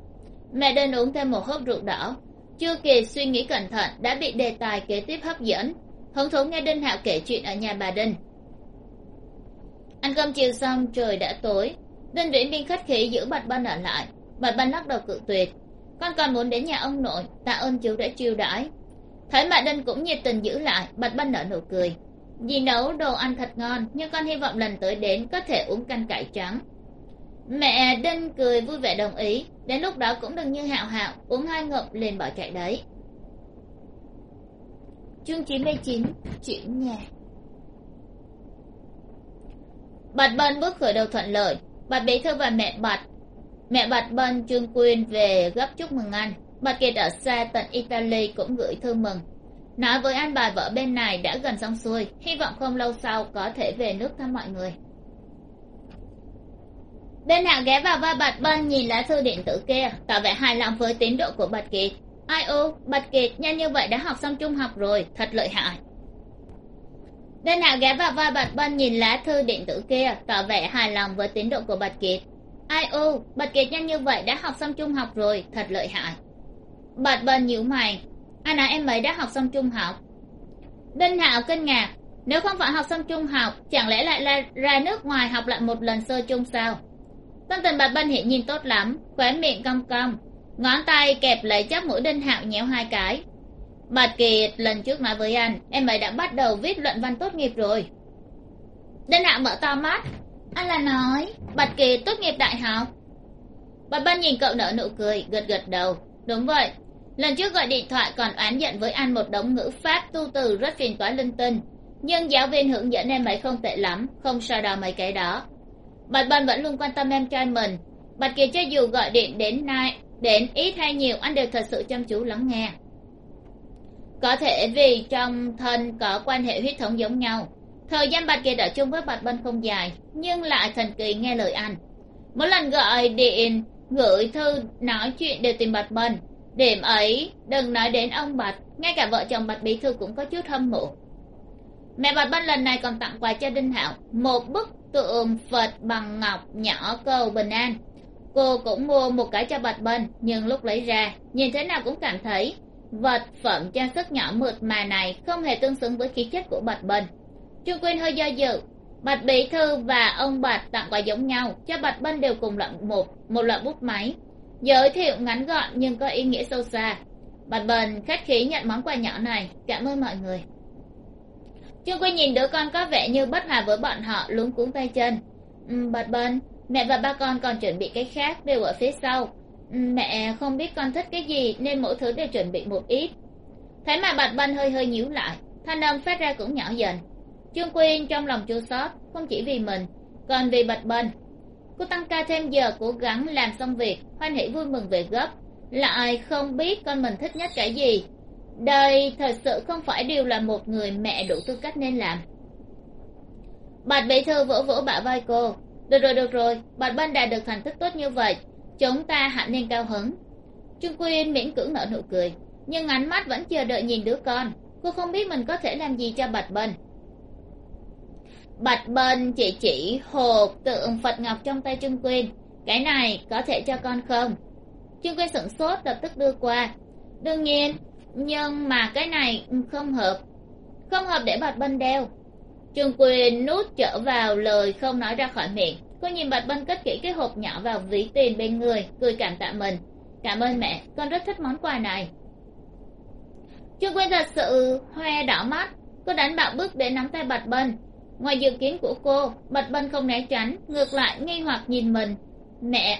Mẹ đinh uống thêm một hớp rượu đỏ. Chưa kịp suy nghĩ cẩn thận, đã bị đề tài kế tiếp hấp dẫn. Hứng thú nghe đinh hạo kể chuyện ở nhà bà đinh ăn cơm chiều xong, trời đã tối. Đinh viễn biên khách khí giữ bạch ban ở lại. Bạch ban lắc đầu cự tuyệt. Con còn muốn đến nhà ông nội, tạ ơn chú đã chiêu đãi. Thấy mẹ đinh cũng nhiệt tình giữ lại bạch ban nở nụ cười. Dì nấu đồ ăn thật ngon, nhưng con hy vọng lần tới đến có thể uống canh cải trắng. Mẹ đinh cười vui vẻ đồng ý, đến lúc đó cũng đừng như hạo hạo, uống hai ngụm liền bỏ chạy đấy. Chương chín mươi chín, chuyển nhà bạch bân bước khởi đầu thuận lợi. Bạch bí thư và mẹ bạch mẹ bạch bân trương quyên về gấp chúc mừng anh. Bạch kiệt ở xa tận italy cũng gửi thư mừng. Nói với anh bà vợ bên này đã gần xong xuôi. Hy vọng không lâu sau có thể về nước thăm mọi người. Bên hạ ghé vào vai bạch bân nhìn lá thư điện tử kia, tỏ vẻ hài lòng với tiến độ của bạch kiệt. Ai ô bạch kiệt, nhanh như vậy đã học xong trung học rồi, thật lợi hại đinh hạo ghé vào vai bạch bân nhìn lá thư điện tử kia, tỏ vẻ hài lòng với tiến độ của bạch kiệt. Ai ô bạch kiệt nhanh như vậy đã học xong trung học rồi, thật lợi hại. Bạch bân nhíu mày. Anh nói em ấy đã học xong trung học? Đinh hạo kinh ngạc. Nếu không phải học xong trung học, chẳng lẽ lại là ra nước ngoài học lại một lần sơ chung sao? Tâm tình bạch bân hiện nhìn tốt lắm, khóe miệng cong cong. Ngón tay kẹp lấy chóp mũi đinh hạo nhéo hai cái bạch kiệt, lần trước nói với anh, em ấy đã bắt đầu viết luận văn tốt nghiệp rồi. Đinh hạ mở to mắt. Anh là nói, bạch kiệt tốt nghiệp đại học. Bạch Ban nhìn cậu nở nụ cười, gật gật đầu. Đúng vậy. Lần trước gọi điện thoại còn oán giận với anh một đống ngữ pháp tu từ rất phiền toái linh tinh. Nhưng giáo viên hướng dẫn em ấy không tệ lắm, không so đo mấy cái đó. Bạch Ban vẫn luôn quan tâm em trai mình. Bạch kiệt cho dù gọi điện đến nay, đến ít hay nhiều, anh đều thật sự chăm chú lắng nghe có thể vì trong thân có quan hệ huyết thống giống nhau. Thời gian bạch kiệt ở chung với bạch bân không dài, nhưng lại thần kỳ nghe lời anh. Mỗi lần gọi điện, gửi thư, nói chuyện đều tìm bạch bân điểm ấy, đừng nói đến ông bạch ngay cả vợ chồng bạch bí thư cũng có chút hâm mộ. Mẹ bạch bân lần này còn tặng quà cho đinh hạo, một bức tượng phật bằng ngọc nhỏ cầu bình an. Cô cũng mua một cái cho bạch bân nhưng lúc lấy ra, nhìn thế nào cũng cảm thấy vật phẩm trang sức nhỏ mượt mà này không hề tương xứng với khí chất của bạch bần. trương quyên hơi do dự. Bạch bí thư và ông bạch tặng quà giống nhau cho bạch bân đều cùng loại một một loại bút máy. Giới thiệu ngắn gọn nhưng có ý nghĩa sâu xa. Bạch bần khách khí nhận món quà nhỏ này. Cảm ơn mọi người. Trương quyên nhìn đứa con có vẻ như bất hòa với bọn họ luống cuống tay chân. Ừ, bạch bần mẹ và ba con còn chuẩn bị cái khác đều ở phía sau mẹ không biết con thích cái gì, nên mỗi thứ đều chuẩn bị một ít. Thế mà bạch bân hơi hơi nhíu lại, thanh âm phát ra cũng nhỏ dần. Trương quyên trong lòng chua xót, không chỉ vì mình, còn vì bạch bân cô tăng ca thêm giờ, cố gắng làm xong việc, hoan hỉ vui mừng về gấp lại không biết con mình thích nhất cái gì. Đây thật sự không phải điều là một người mẹ đủ tư cách nên làm. Bạch bí thư vỗ vỗ bả vai cô. Được rồi được rồi, bạch bân đạt được thành tích tốt như vậy chúng ta hẳn nên cao hứng. Trương quyên miễn cưỡng nở nụ cười, nhưng ánh mắt vẫn chờ đợi nhìn đứa con. Cô không biết mình có thể làm gì cho bạch bần. Bạch bần chỉ chỉ hộp tượng phật ngọc trong tay trương quyên cái này có thể cho con không? Trương quyên sửng sốt, lập tức đưa qua. Đương nhiên, nhưng mà cái này không hợp. Không hợp để bạch bân đeo. Trương quyền nút trở vào lời không nói ra khỏi miệng cô nhìn bạch bân cất kỹ cái hộp nhỏ vào ví tiền bên người, cười cảm tạ mình. Cảm ơn mẹ, con rất thích món quà này. Trương quên thật sự, hoe đỏ mắt. Cô đánh bạo bước để nắm tay bạch bân. Ngoài dự kiến của cô, bạch bân không né tránh, ngược lại nghi hoặc nhìn mình. Mẹ!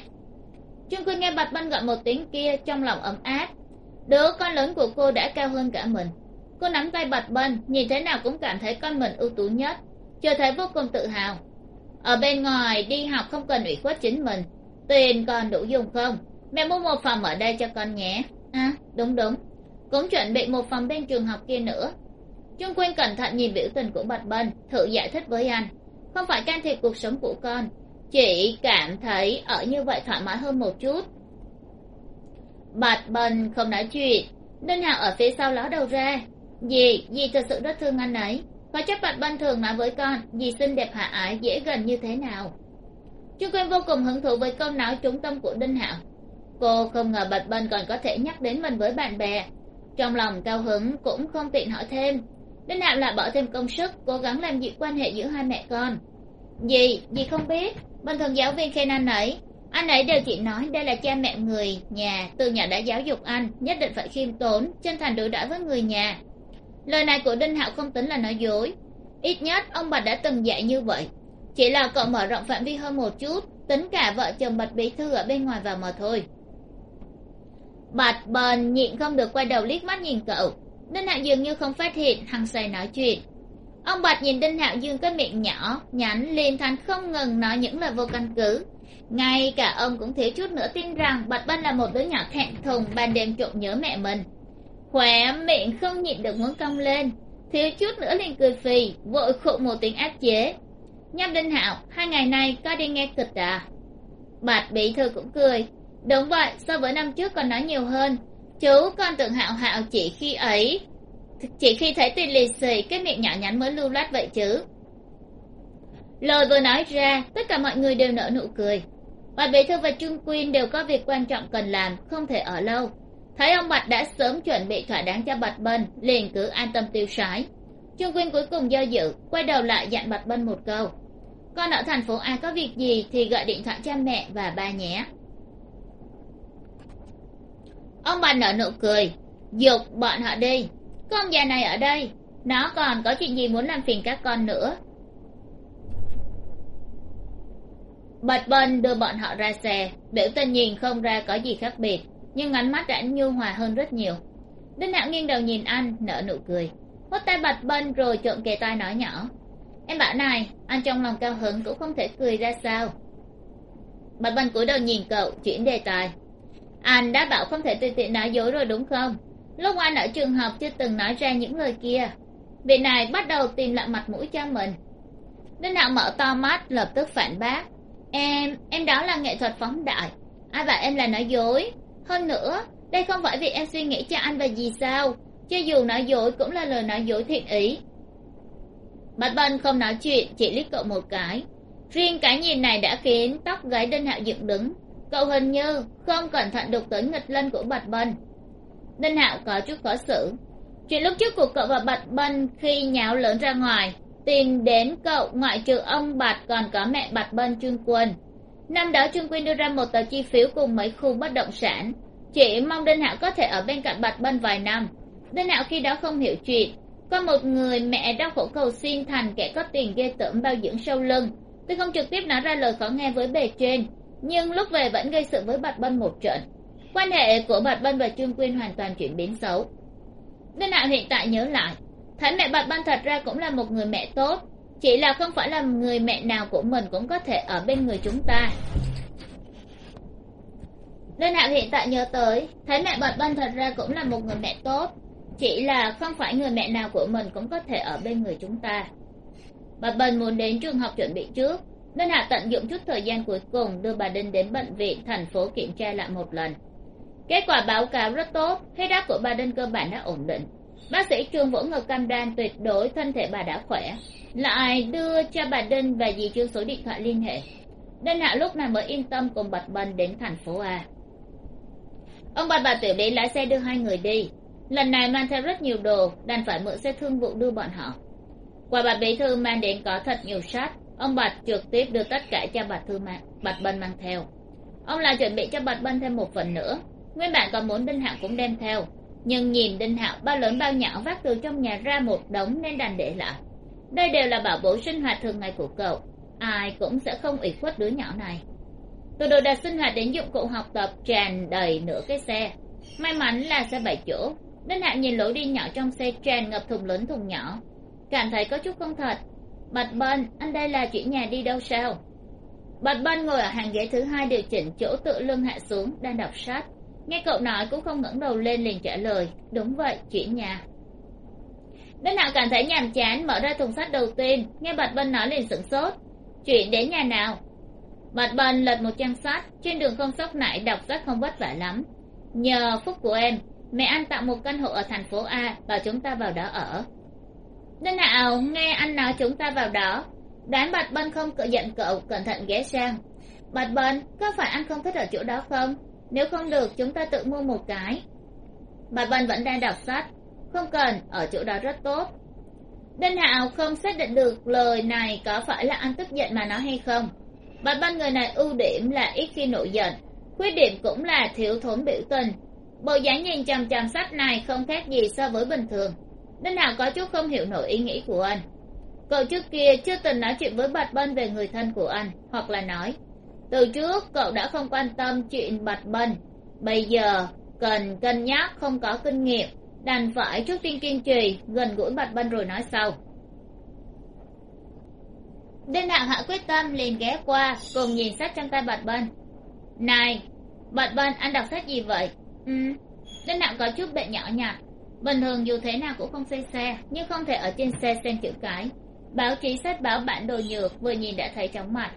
Trương quy nghe bạch bân gọi một tiếng kia, trong lòng ấm áp. Đứa con lớn của cô đã cao hơn cả mình. Cô nắm tay bạch bân, nhìn thế nào cũng cảm thấy con mình ưu tú nhất. Chờ thấy vô cùng tự hào ở bên ngoài đi học không cần ủy khuất chính mình. Tiền còn đủ dùng không? Mẹ mua một phòng ở đây cho con nhé. À đúng đúng. Cũng chuẩn bị một phòng bên trường học kia nữa. Trung quyên cẩn thận nhìn biểu tình của bạch bân, thử giải thích với anh. Không phải can thiệp cuộc sống của con, chỉ cảm thấy ở như vậy thoải mái hơn một chút. Bạch bân không nói chuyện, nên hào ở phía sau ló đầu ra. Dì dì thật sự rất thương anh ấy? Có chấp bạch bân thường nói với con dì xinh đẹp hạ ải dễ gần như thế nào? Chu quyên vô cùng hứng thú với câu nói trúng tâm của đinh hạo. Cô không ngờ bạch bân còn có thể nhắc đến mình với bạn bè. Trong lòng cao hứng cũng không tiện hỏi thêm. Đinh hạo lại bỏ thêm công sức, cố gắng làm dịu quan hệ giữa hai mẹ con. Dì dì không biết? Bình thường giáo viên khen anh ấy anh ấy đều chỉ nói đây là cha mẹ người nhà, từ nhỏ đã giáo dục anh, nhất định phải khiêm tốn, chân thành đối đãi với người nhà lời này của đinh hạo không tính là nói dối. Ít nhất, ông bạch đã từng dạy như vậy. Chỉ là cậu mở rộng phạm vi hơn một chút, tính cả vợ chồng bạch bí thư ở bên ngoài vào mà thôi. Bạch bần nhịn không được quay đầu liếc mắt nhìn cậu. Đinh hạo dường như không phát hiện hằng say nói chuyện. Ông bạch nhìn đinh hạo dương cái miệng nhỏ, nhắn liền thành không ngừng nói những lời vô căn cứ. Ngay cả ông cũng thiếu chút nữa tin rằng bạch bân là một đứa nhỏ thẹn thùng, ban đêm trộm nhớ mẹ mình khóe miệng không nhịn được muốn cong lên. Thiếu chút nữa liền cười phì, vội khụ một tiếng áp chế. Nhâm đinh hạo, hai ngày nay có đi nghe kịch à? Bạch bị thư cũng cười. Đúng vậy, so với năm trước còn nói nhiều hơn. Chú con tưởng hạo hạo chỉ khi ấy, chỉ khi thấy tiền lì xì cái miệng nhỏ nhắn mới lưu loát vậy chứ. Lời vừa nói ra, tất cả mọi người đều nở nụ cười. Bạch bí thư và trương quyên đều có việc quan trọng cần làm, không thể ở lâu thấy ông bạch đã sớm chuẩn bị thỏa đáng cho bạch bân, liền cứ an tâm tiêu sái. Trương quyên cuối cùng do dự, quay đầu lại dặn bạch bân một câu. Con ở thành phố a có việc gì thì gọi điện thoại cho mẹ và ba nhé. Ông bạch nở nụ cười. Dục bọn họ đi. Con già này ở đây. Nó còn có chuyện gì muốn làm phiền các con nữa? Bạch bân đưa bọn họ ra xe. Biểu tình nhìn không ra có gì khác biệt nhưng ánh mắt đã nhu hòa hơn rất nhiều. Đinh hạo nghiêng đầu nhìn anh, nở nụ cười. Hốt tay bạch bân rồi trộn kề tai nói nhỏ. Em bảo này, anh trong lòng cao hứng cũng không thể cười ra sao. Bạch bân cúi đầu nhìn cậu, chuyển đề tài. Anh đã bảo không thể tùy tiện nói dối rồi đúng không? Lúc anh ở trường học chưa từng nói ra những lời kia. Vị này bắt đầu tìm lại mặt mũi cho mình. Đinh hạo mở to mắt, lập tức phản bác. Em em đó là nghệ thuật phóng đại. Ai bảo em là nói dối? Hơn nữa, đây không phải vì em suy nghĩ cho anh và gì sao, cho dù nói dối cũng là lời nói dối thiện ý. Bạch bân không nói chuyện, chỉ liếc cậu một cái. Riêng cái nhìn này đã khiến tóc gáy đinh hạo dựng đứng. Cậu hình như không cẩn thận đụng tới nghịch lân của bạch bân đinh hạo có chút khó xử. Chuyện lúc trước của cậu và bạch bân khi nháo lớn ra ngoài, tìm đến cậu ngoại trừ ông bạch còn có mẹ bạch bân trương quân năm đó trương quyên đưa ra một tờ chi phiếu cùng mấy khu bất động sản. Chỉ mong đinh hạo có thể ở bên cạnh bạch bân vài năm. Đinh hạo khi đó không hiểu chuyện. Có một người mẹ đau khổ cầu xin thành kẻ có tiền ghê tởm bao dưỡng sâu lưng. Tôi không trực tiếp nói ra lời khó nghe với bề trên, nhưng lúc về vẫn gây sự với bạch bân một trận. Quan hệ của bạch bân và trương quyên hoàn toàn chuyển biến xấu. Đinh hạo hiện tại nhớ lại, thấy mẹ bạch bân thật ra cũng là một người mẹ tốt chỉ là không phải là người mẹ nào của mình cũng có thể ở bên người chúng ta. Nên hạo hiện tại nhớ tới, thấy mẹ bật bân thật ra cũng là một người mẹ tốt. Chỉ là không phải người mẹ nào của mình cũng có thể ở bên người chúng ta. Bà bân muốn đến trường học chuẩn bị trước. Nên hạ tận dụng chút thời gian cuối cùng đưa bà đinh đến bệnh viện thành phố kiểm tra lại một lần. Kết quả báo cáo rất tốt, huyết áp của bà đinh cơ bản đã ổn định bác sĩ trương vỗ ngực cam đoan tuyệt đối thân thể bà đã khỏe. Lại đưa cho bà đinh và dì trương số điện thoại liên hệ. Đinh hạ lúc này mới yên tâm cùng bạch bân đến thành phố a. Ông bà bà tiểu lý lái xe đưa hai người đi. Lần này mang theo rất nhiều đồ, đành phải mượn xe thương vụ đưa bọn họ. Qua bà bí thư mang đến có thật nhiều sách ông bạch trực tiếp đưa tất cả cho bạch thư mạng bạch bân mang theo. Ông lại chuẩn bị cho bạch bân thêm một phần nữa. Nguyên bản còn muốn đinh hạng cũng đem theo nhưng nhìn đinh hạo, bao lớn bao nhỏ vác từ trong nhà ra một đống nên đành để lại. Đây đều là bảo bối sinh hoạt thường ngày của cậu, ai cũng sẽ không ủy khuất đứa nhỏ này. Từ đồ đạc sinh hoạt đến dụng cụ học tập tràn đầy nửa cái xe. May mắn là xe bảy chỗ. Đinh hạo nhìn lối đi nhỏ trong xe tràn ngập thùng lớn thùng nhỏ. Cảm thấy có chút không thật. Bạch bân, anh đây là chuyển nhà đi đâu sao? Bạch bân ngồi ở hàng ghế thứ hai điều chỉnh chỗ tự lưng hạ xuống, đang đọc sách nghe cậu nói cũng không ngẩng đầu lên liền trả lời. Đúng vậy, chuyển nhà. Đinh nào cảm thấy nhàm chán, mở ra thùng sách đầu tiên. Nghe bạch bân nói liền sửng sốt. Chuyển đến nhà nào? Bạch bân lật một trang sách. Trên đường không sốc nại đọc sách không vất vả lắm. Nhờ phúc của em, mẹ anh tặng một căn hộ ở thành phố a, bảo chúng ta vào đó ở. Đinh nào nghe anh nói chúng ta vào đó? Đoán bạch bân không cự giận cậu, cẩn thận ghé sang. Bạch bân, có phải anh không thích ở chỗ đó không? Nếu không được, chúng ta tự mua một cái. Bạch vân vẫn đang đọc sách. Không cần, ở chỗ đó rất tốt. Đinh hạo không xác định được lời này có phải là anh tức giận mà nói hay không. Bạch vân người này ưu điểm là ít khi nổi giận, khuyết điểm cũng là thiếu thốn biểu tình. Bộ dáng nhìn chằm chằm sách này không khác gì so với bình thường. Đinh hạo có chút không hiểu nổi ý nghĩ của anh. Cậu trước kia chưa từng nói chuyện với bạch bân về người thân của anh, hoặc là nói từ trước, cậu đã không quan tâm chuyện bạch bần bây giờ, cần cân nhắc, không có kinh nghiệm. Đành phải trước tiên kiên trì, gần gũi bạch bân rồi nói sau. Đinh hạng hạ quyết tâm liền ghé qua, cùng nhìn sách trong tay bạch bân này, bạch bân anh đọc sách gì vậy? Ừ. Đinh hạng có chút bệnh nhỏ nhặt. Bình thường dù thế nào cũng không xây xe, nhưng không thể ở trên xe xem chữ cái. Báo chí sách báo bản đồ nhược, vừa nhìn đã thấy chóng mặt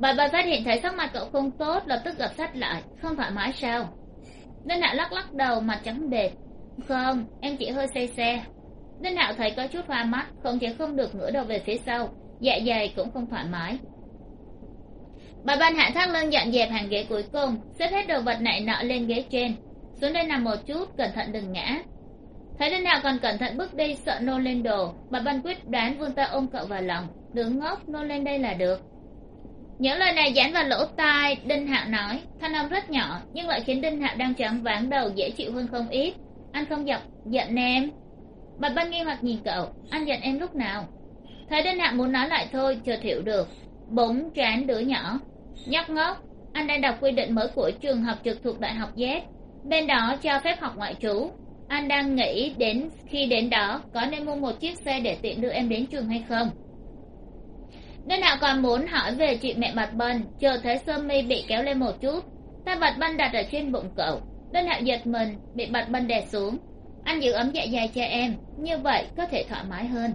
bà bà phát hiện thấy sắc mặt cậu không tốt, lập tức gặp sách lại. Không thoải mái sao? Đinh hạo lắc lắc đầu, mặt trắng bệt không, em chỉ hơi say xe. Đinh hạo thấy có chút hoa mắt, không chế không được ngửa đầu về phía sau. Dạ dày cũng không thoải mái. Bà ban hạ thác lưng dọn dẹp hàng ghế cuối cùng, xếp hết đồ vật này nọ lên ghế trên. Xuống đây nằm một chút, cẩn thận đừng ngã. Thấy đinh hạo còn cẩn thận bước đi, sợ nôn lên đồ, bà ban quyết đoán vươn tay ôm cậu vào lòng. Đứng ngốc, nôn lên đây là được những lời này dán vào lỗ tai, đinh hạo nói. Thanh âm rất nhỏ, nhưng lại khiến đinh hạo đang choáng váng đầu dễ chịu hơn không ít. Anh không giận giận em. Bạch ban nghi hoặc nhìn cậu, anh giận em lúc nào? Thấy đinh hạo muốn nói lại thôi chợt hiểu được. Bỗng trán đứa nhỏ. Nhóc ngốc, anh đang đọc quy định mới của trường học trực thuộc đại học z. Bên đó cho phép học ngoại trú. Anh đang nghĩ đến khi đến đó, có nên mua một chiếc xe để tiện đưa em đến trường hay không? Nên nào còn muốn hỏi về chuyện mẹ mặt bân chờ thấy sơ mi bị kéo lên một chút. Ta mặt bân đặt ở trên bụng cậu. Đơn hạ giật mình, bị mặt bân đè xuống. Anh giữ ấm dạ dày cho em, như vậy có thể thoải mái hơn.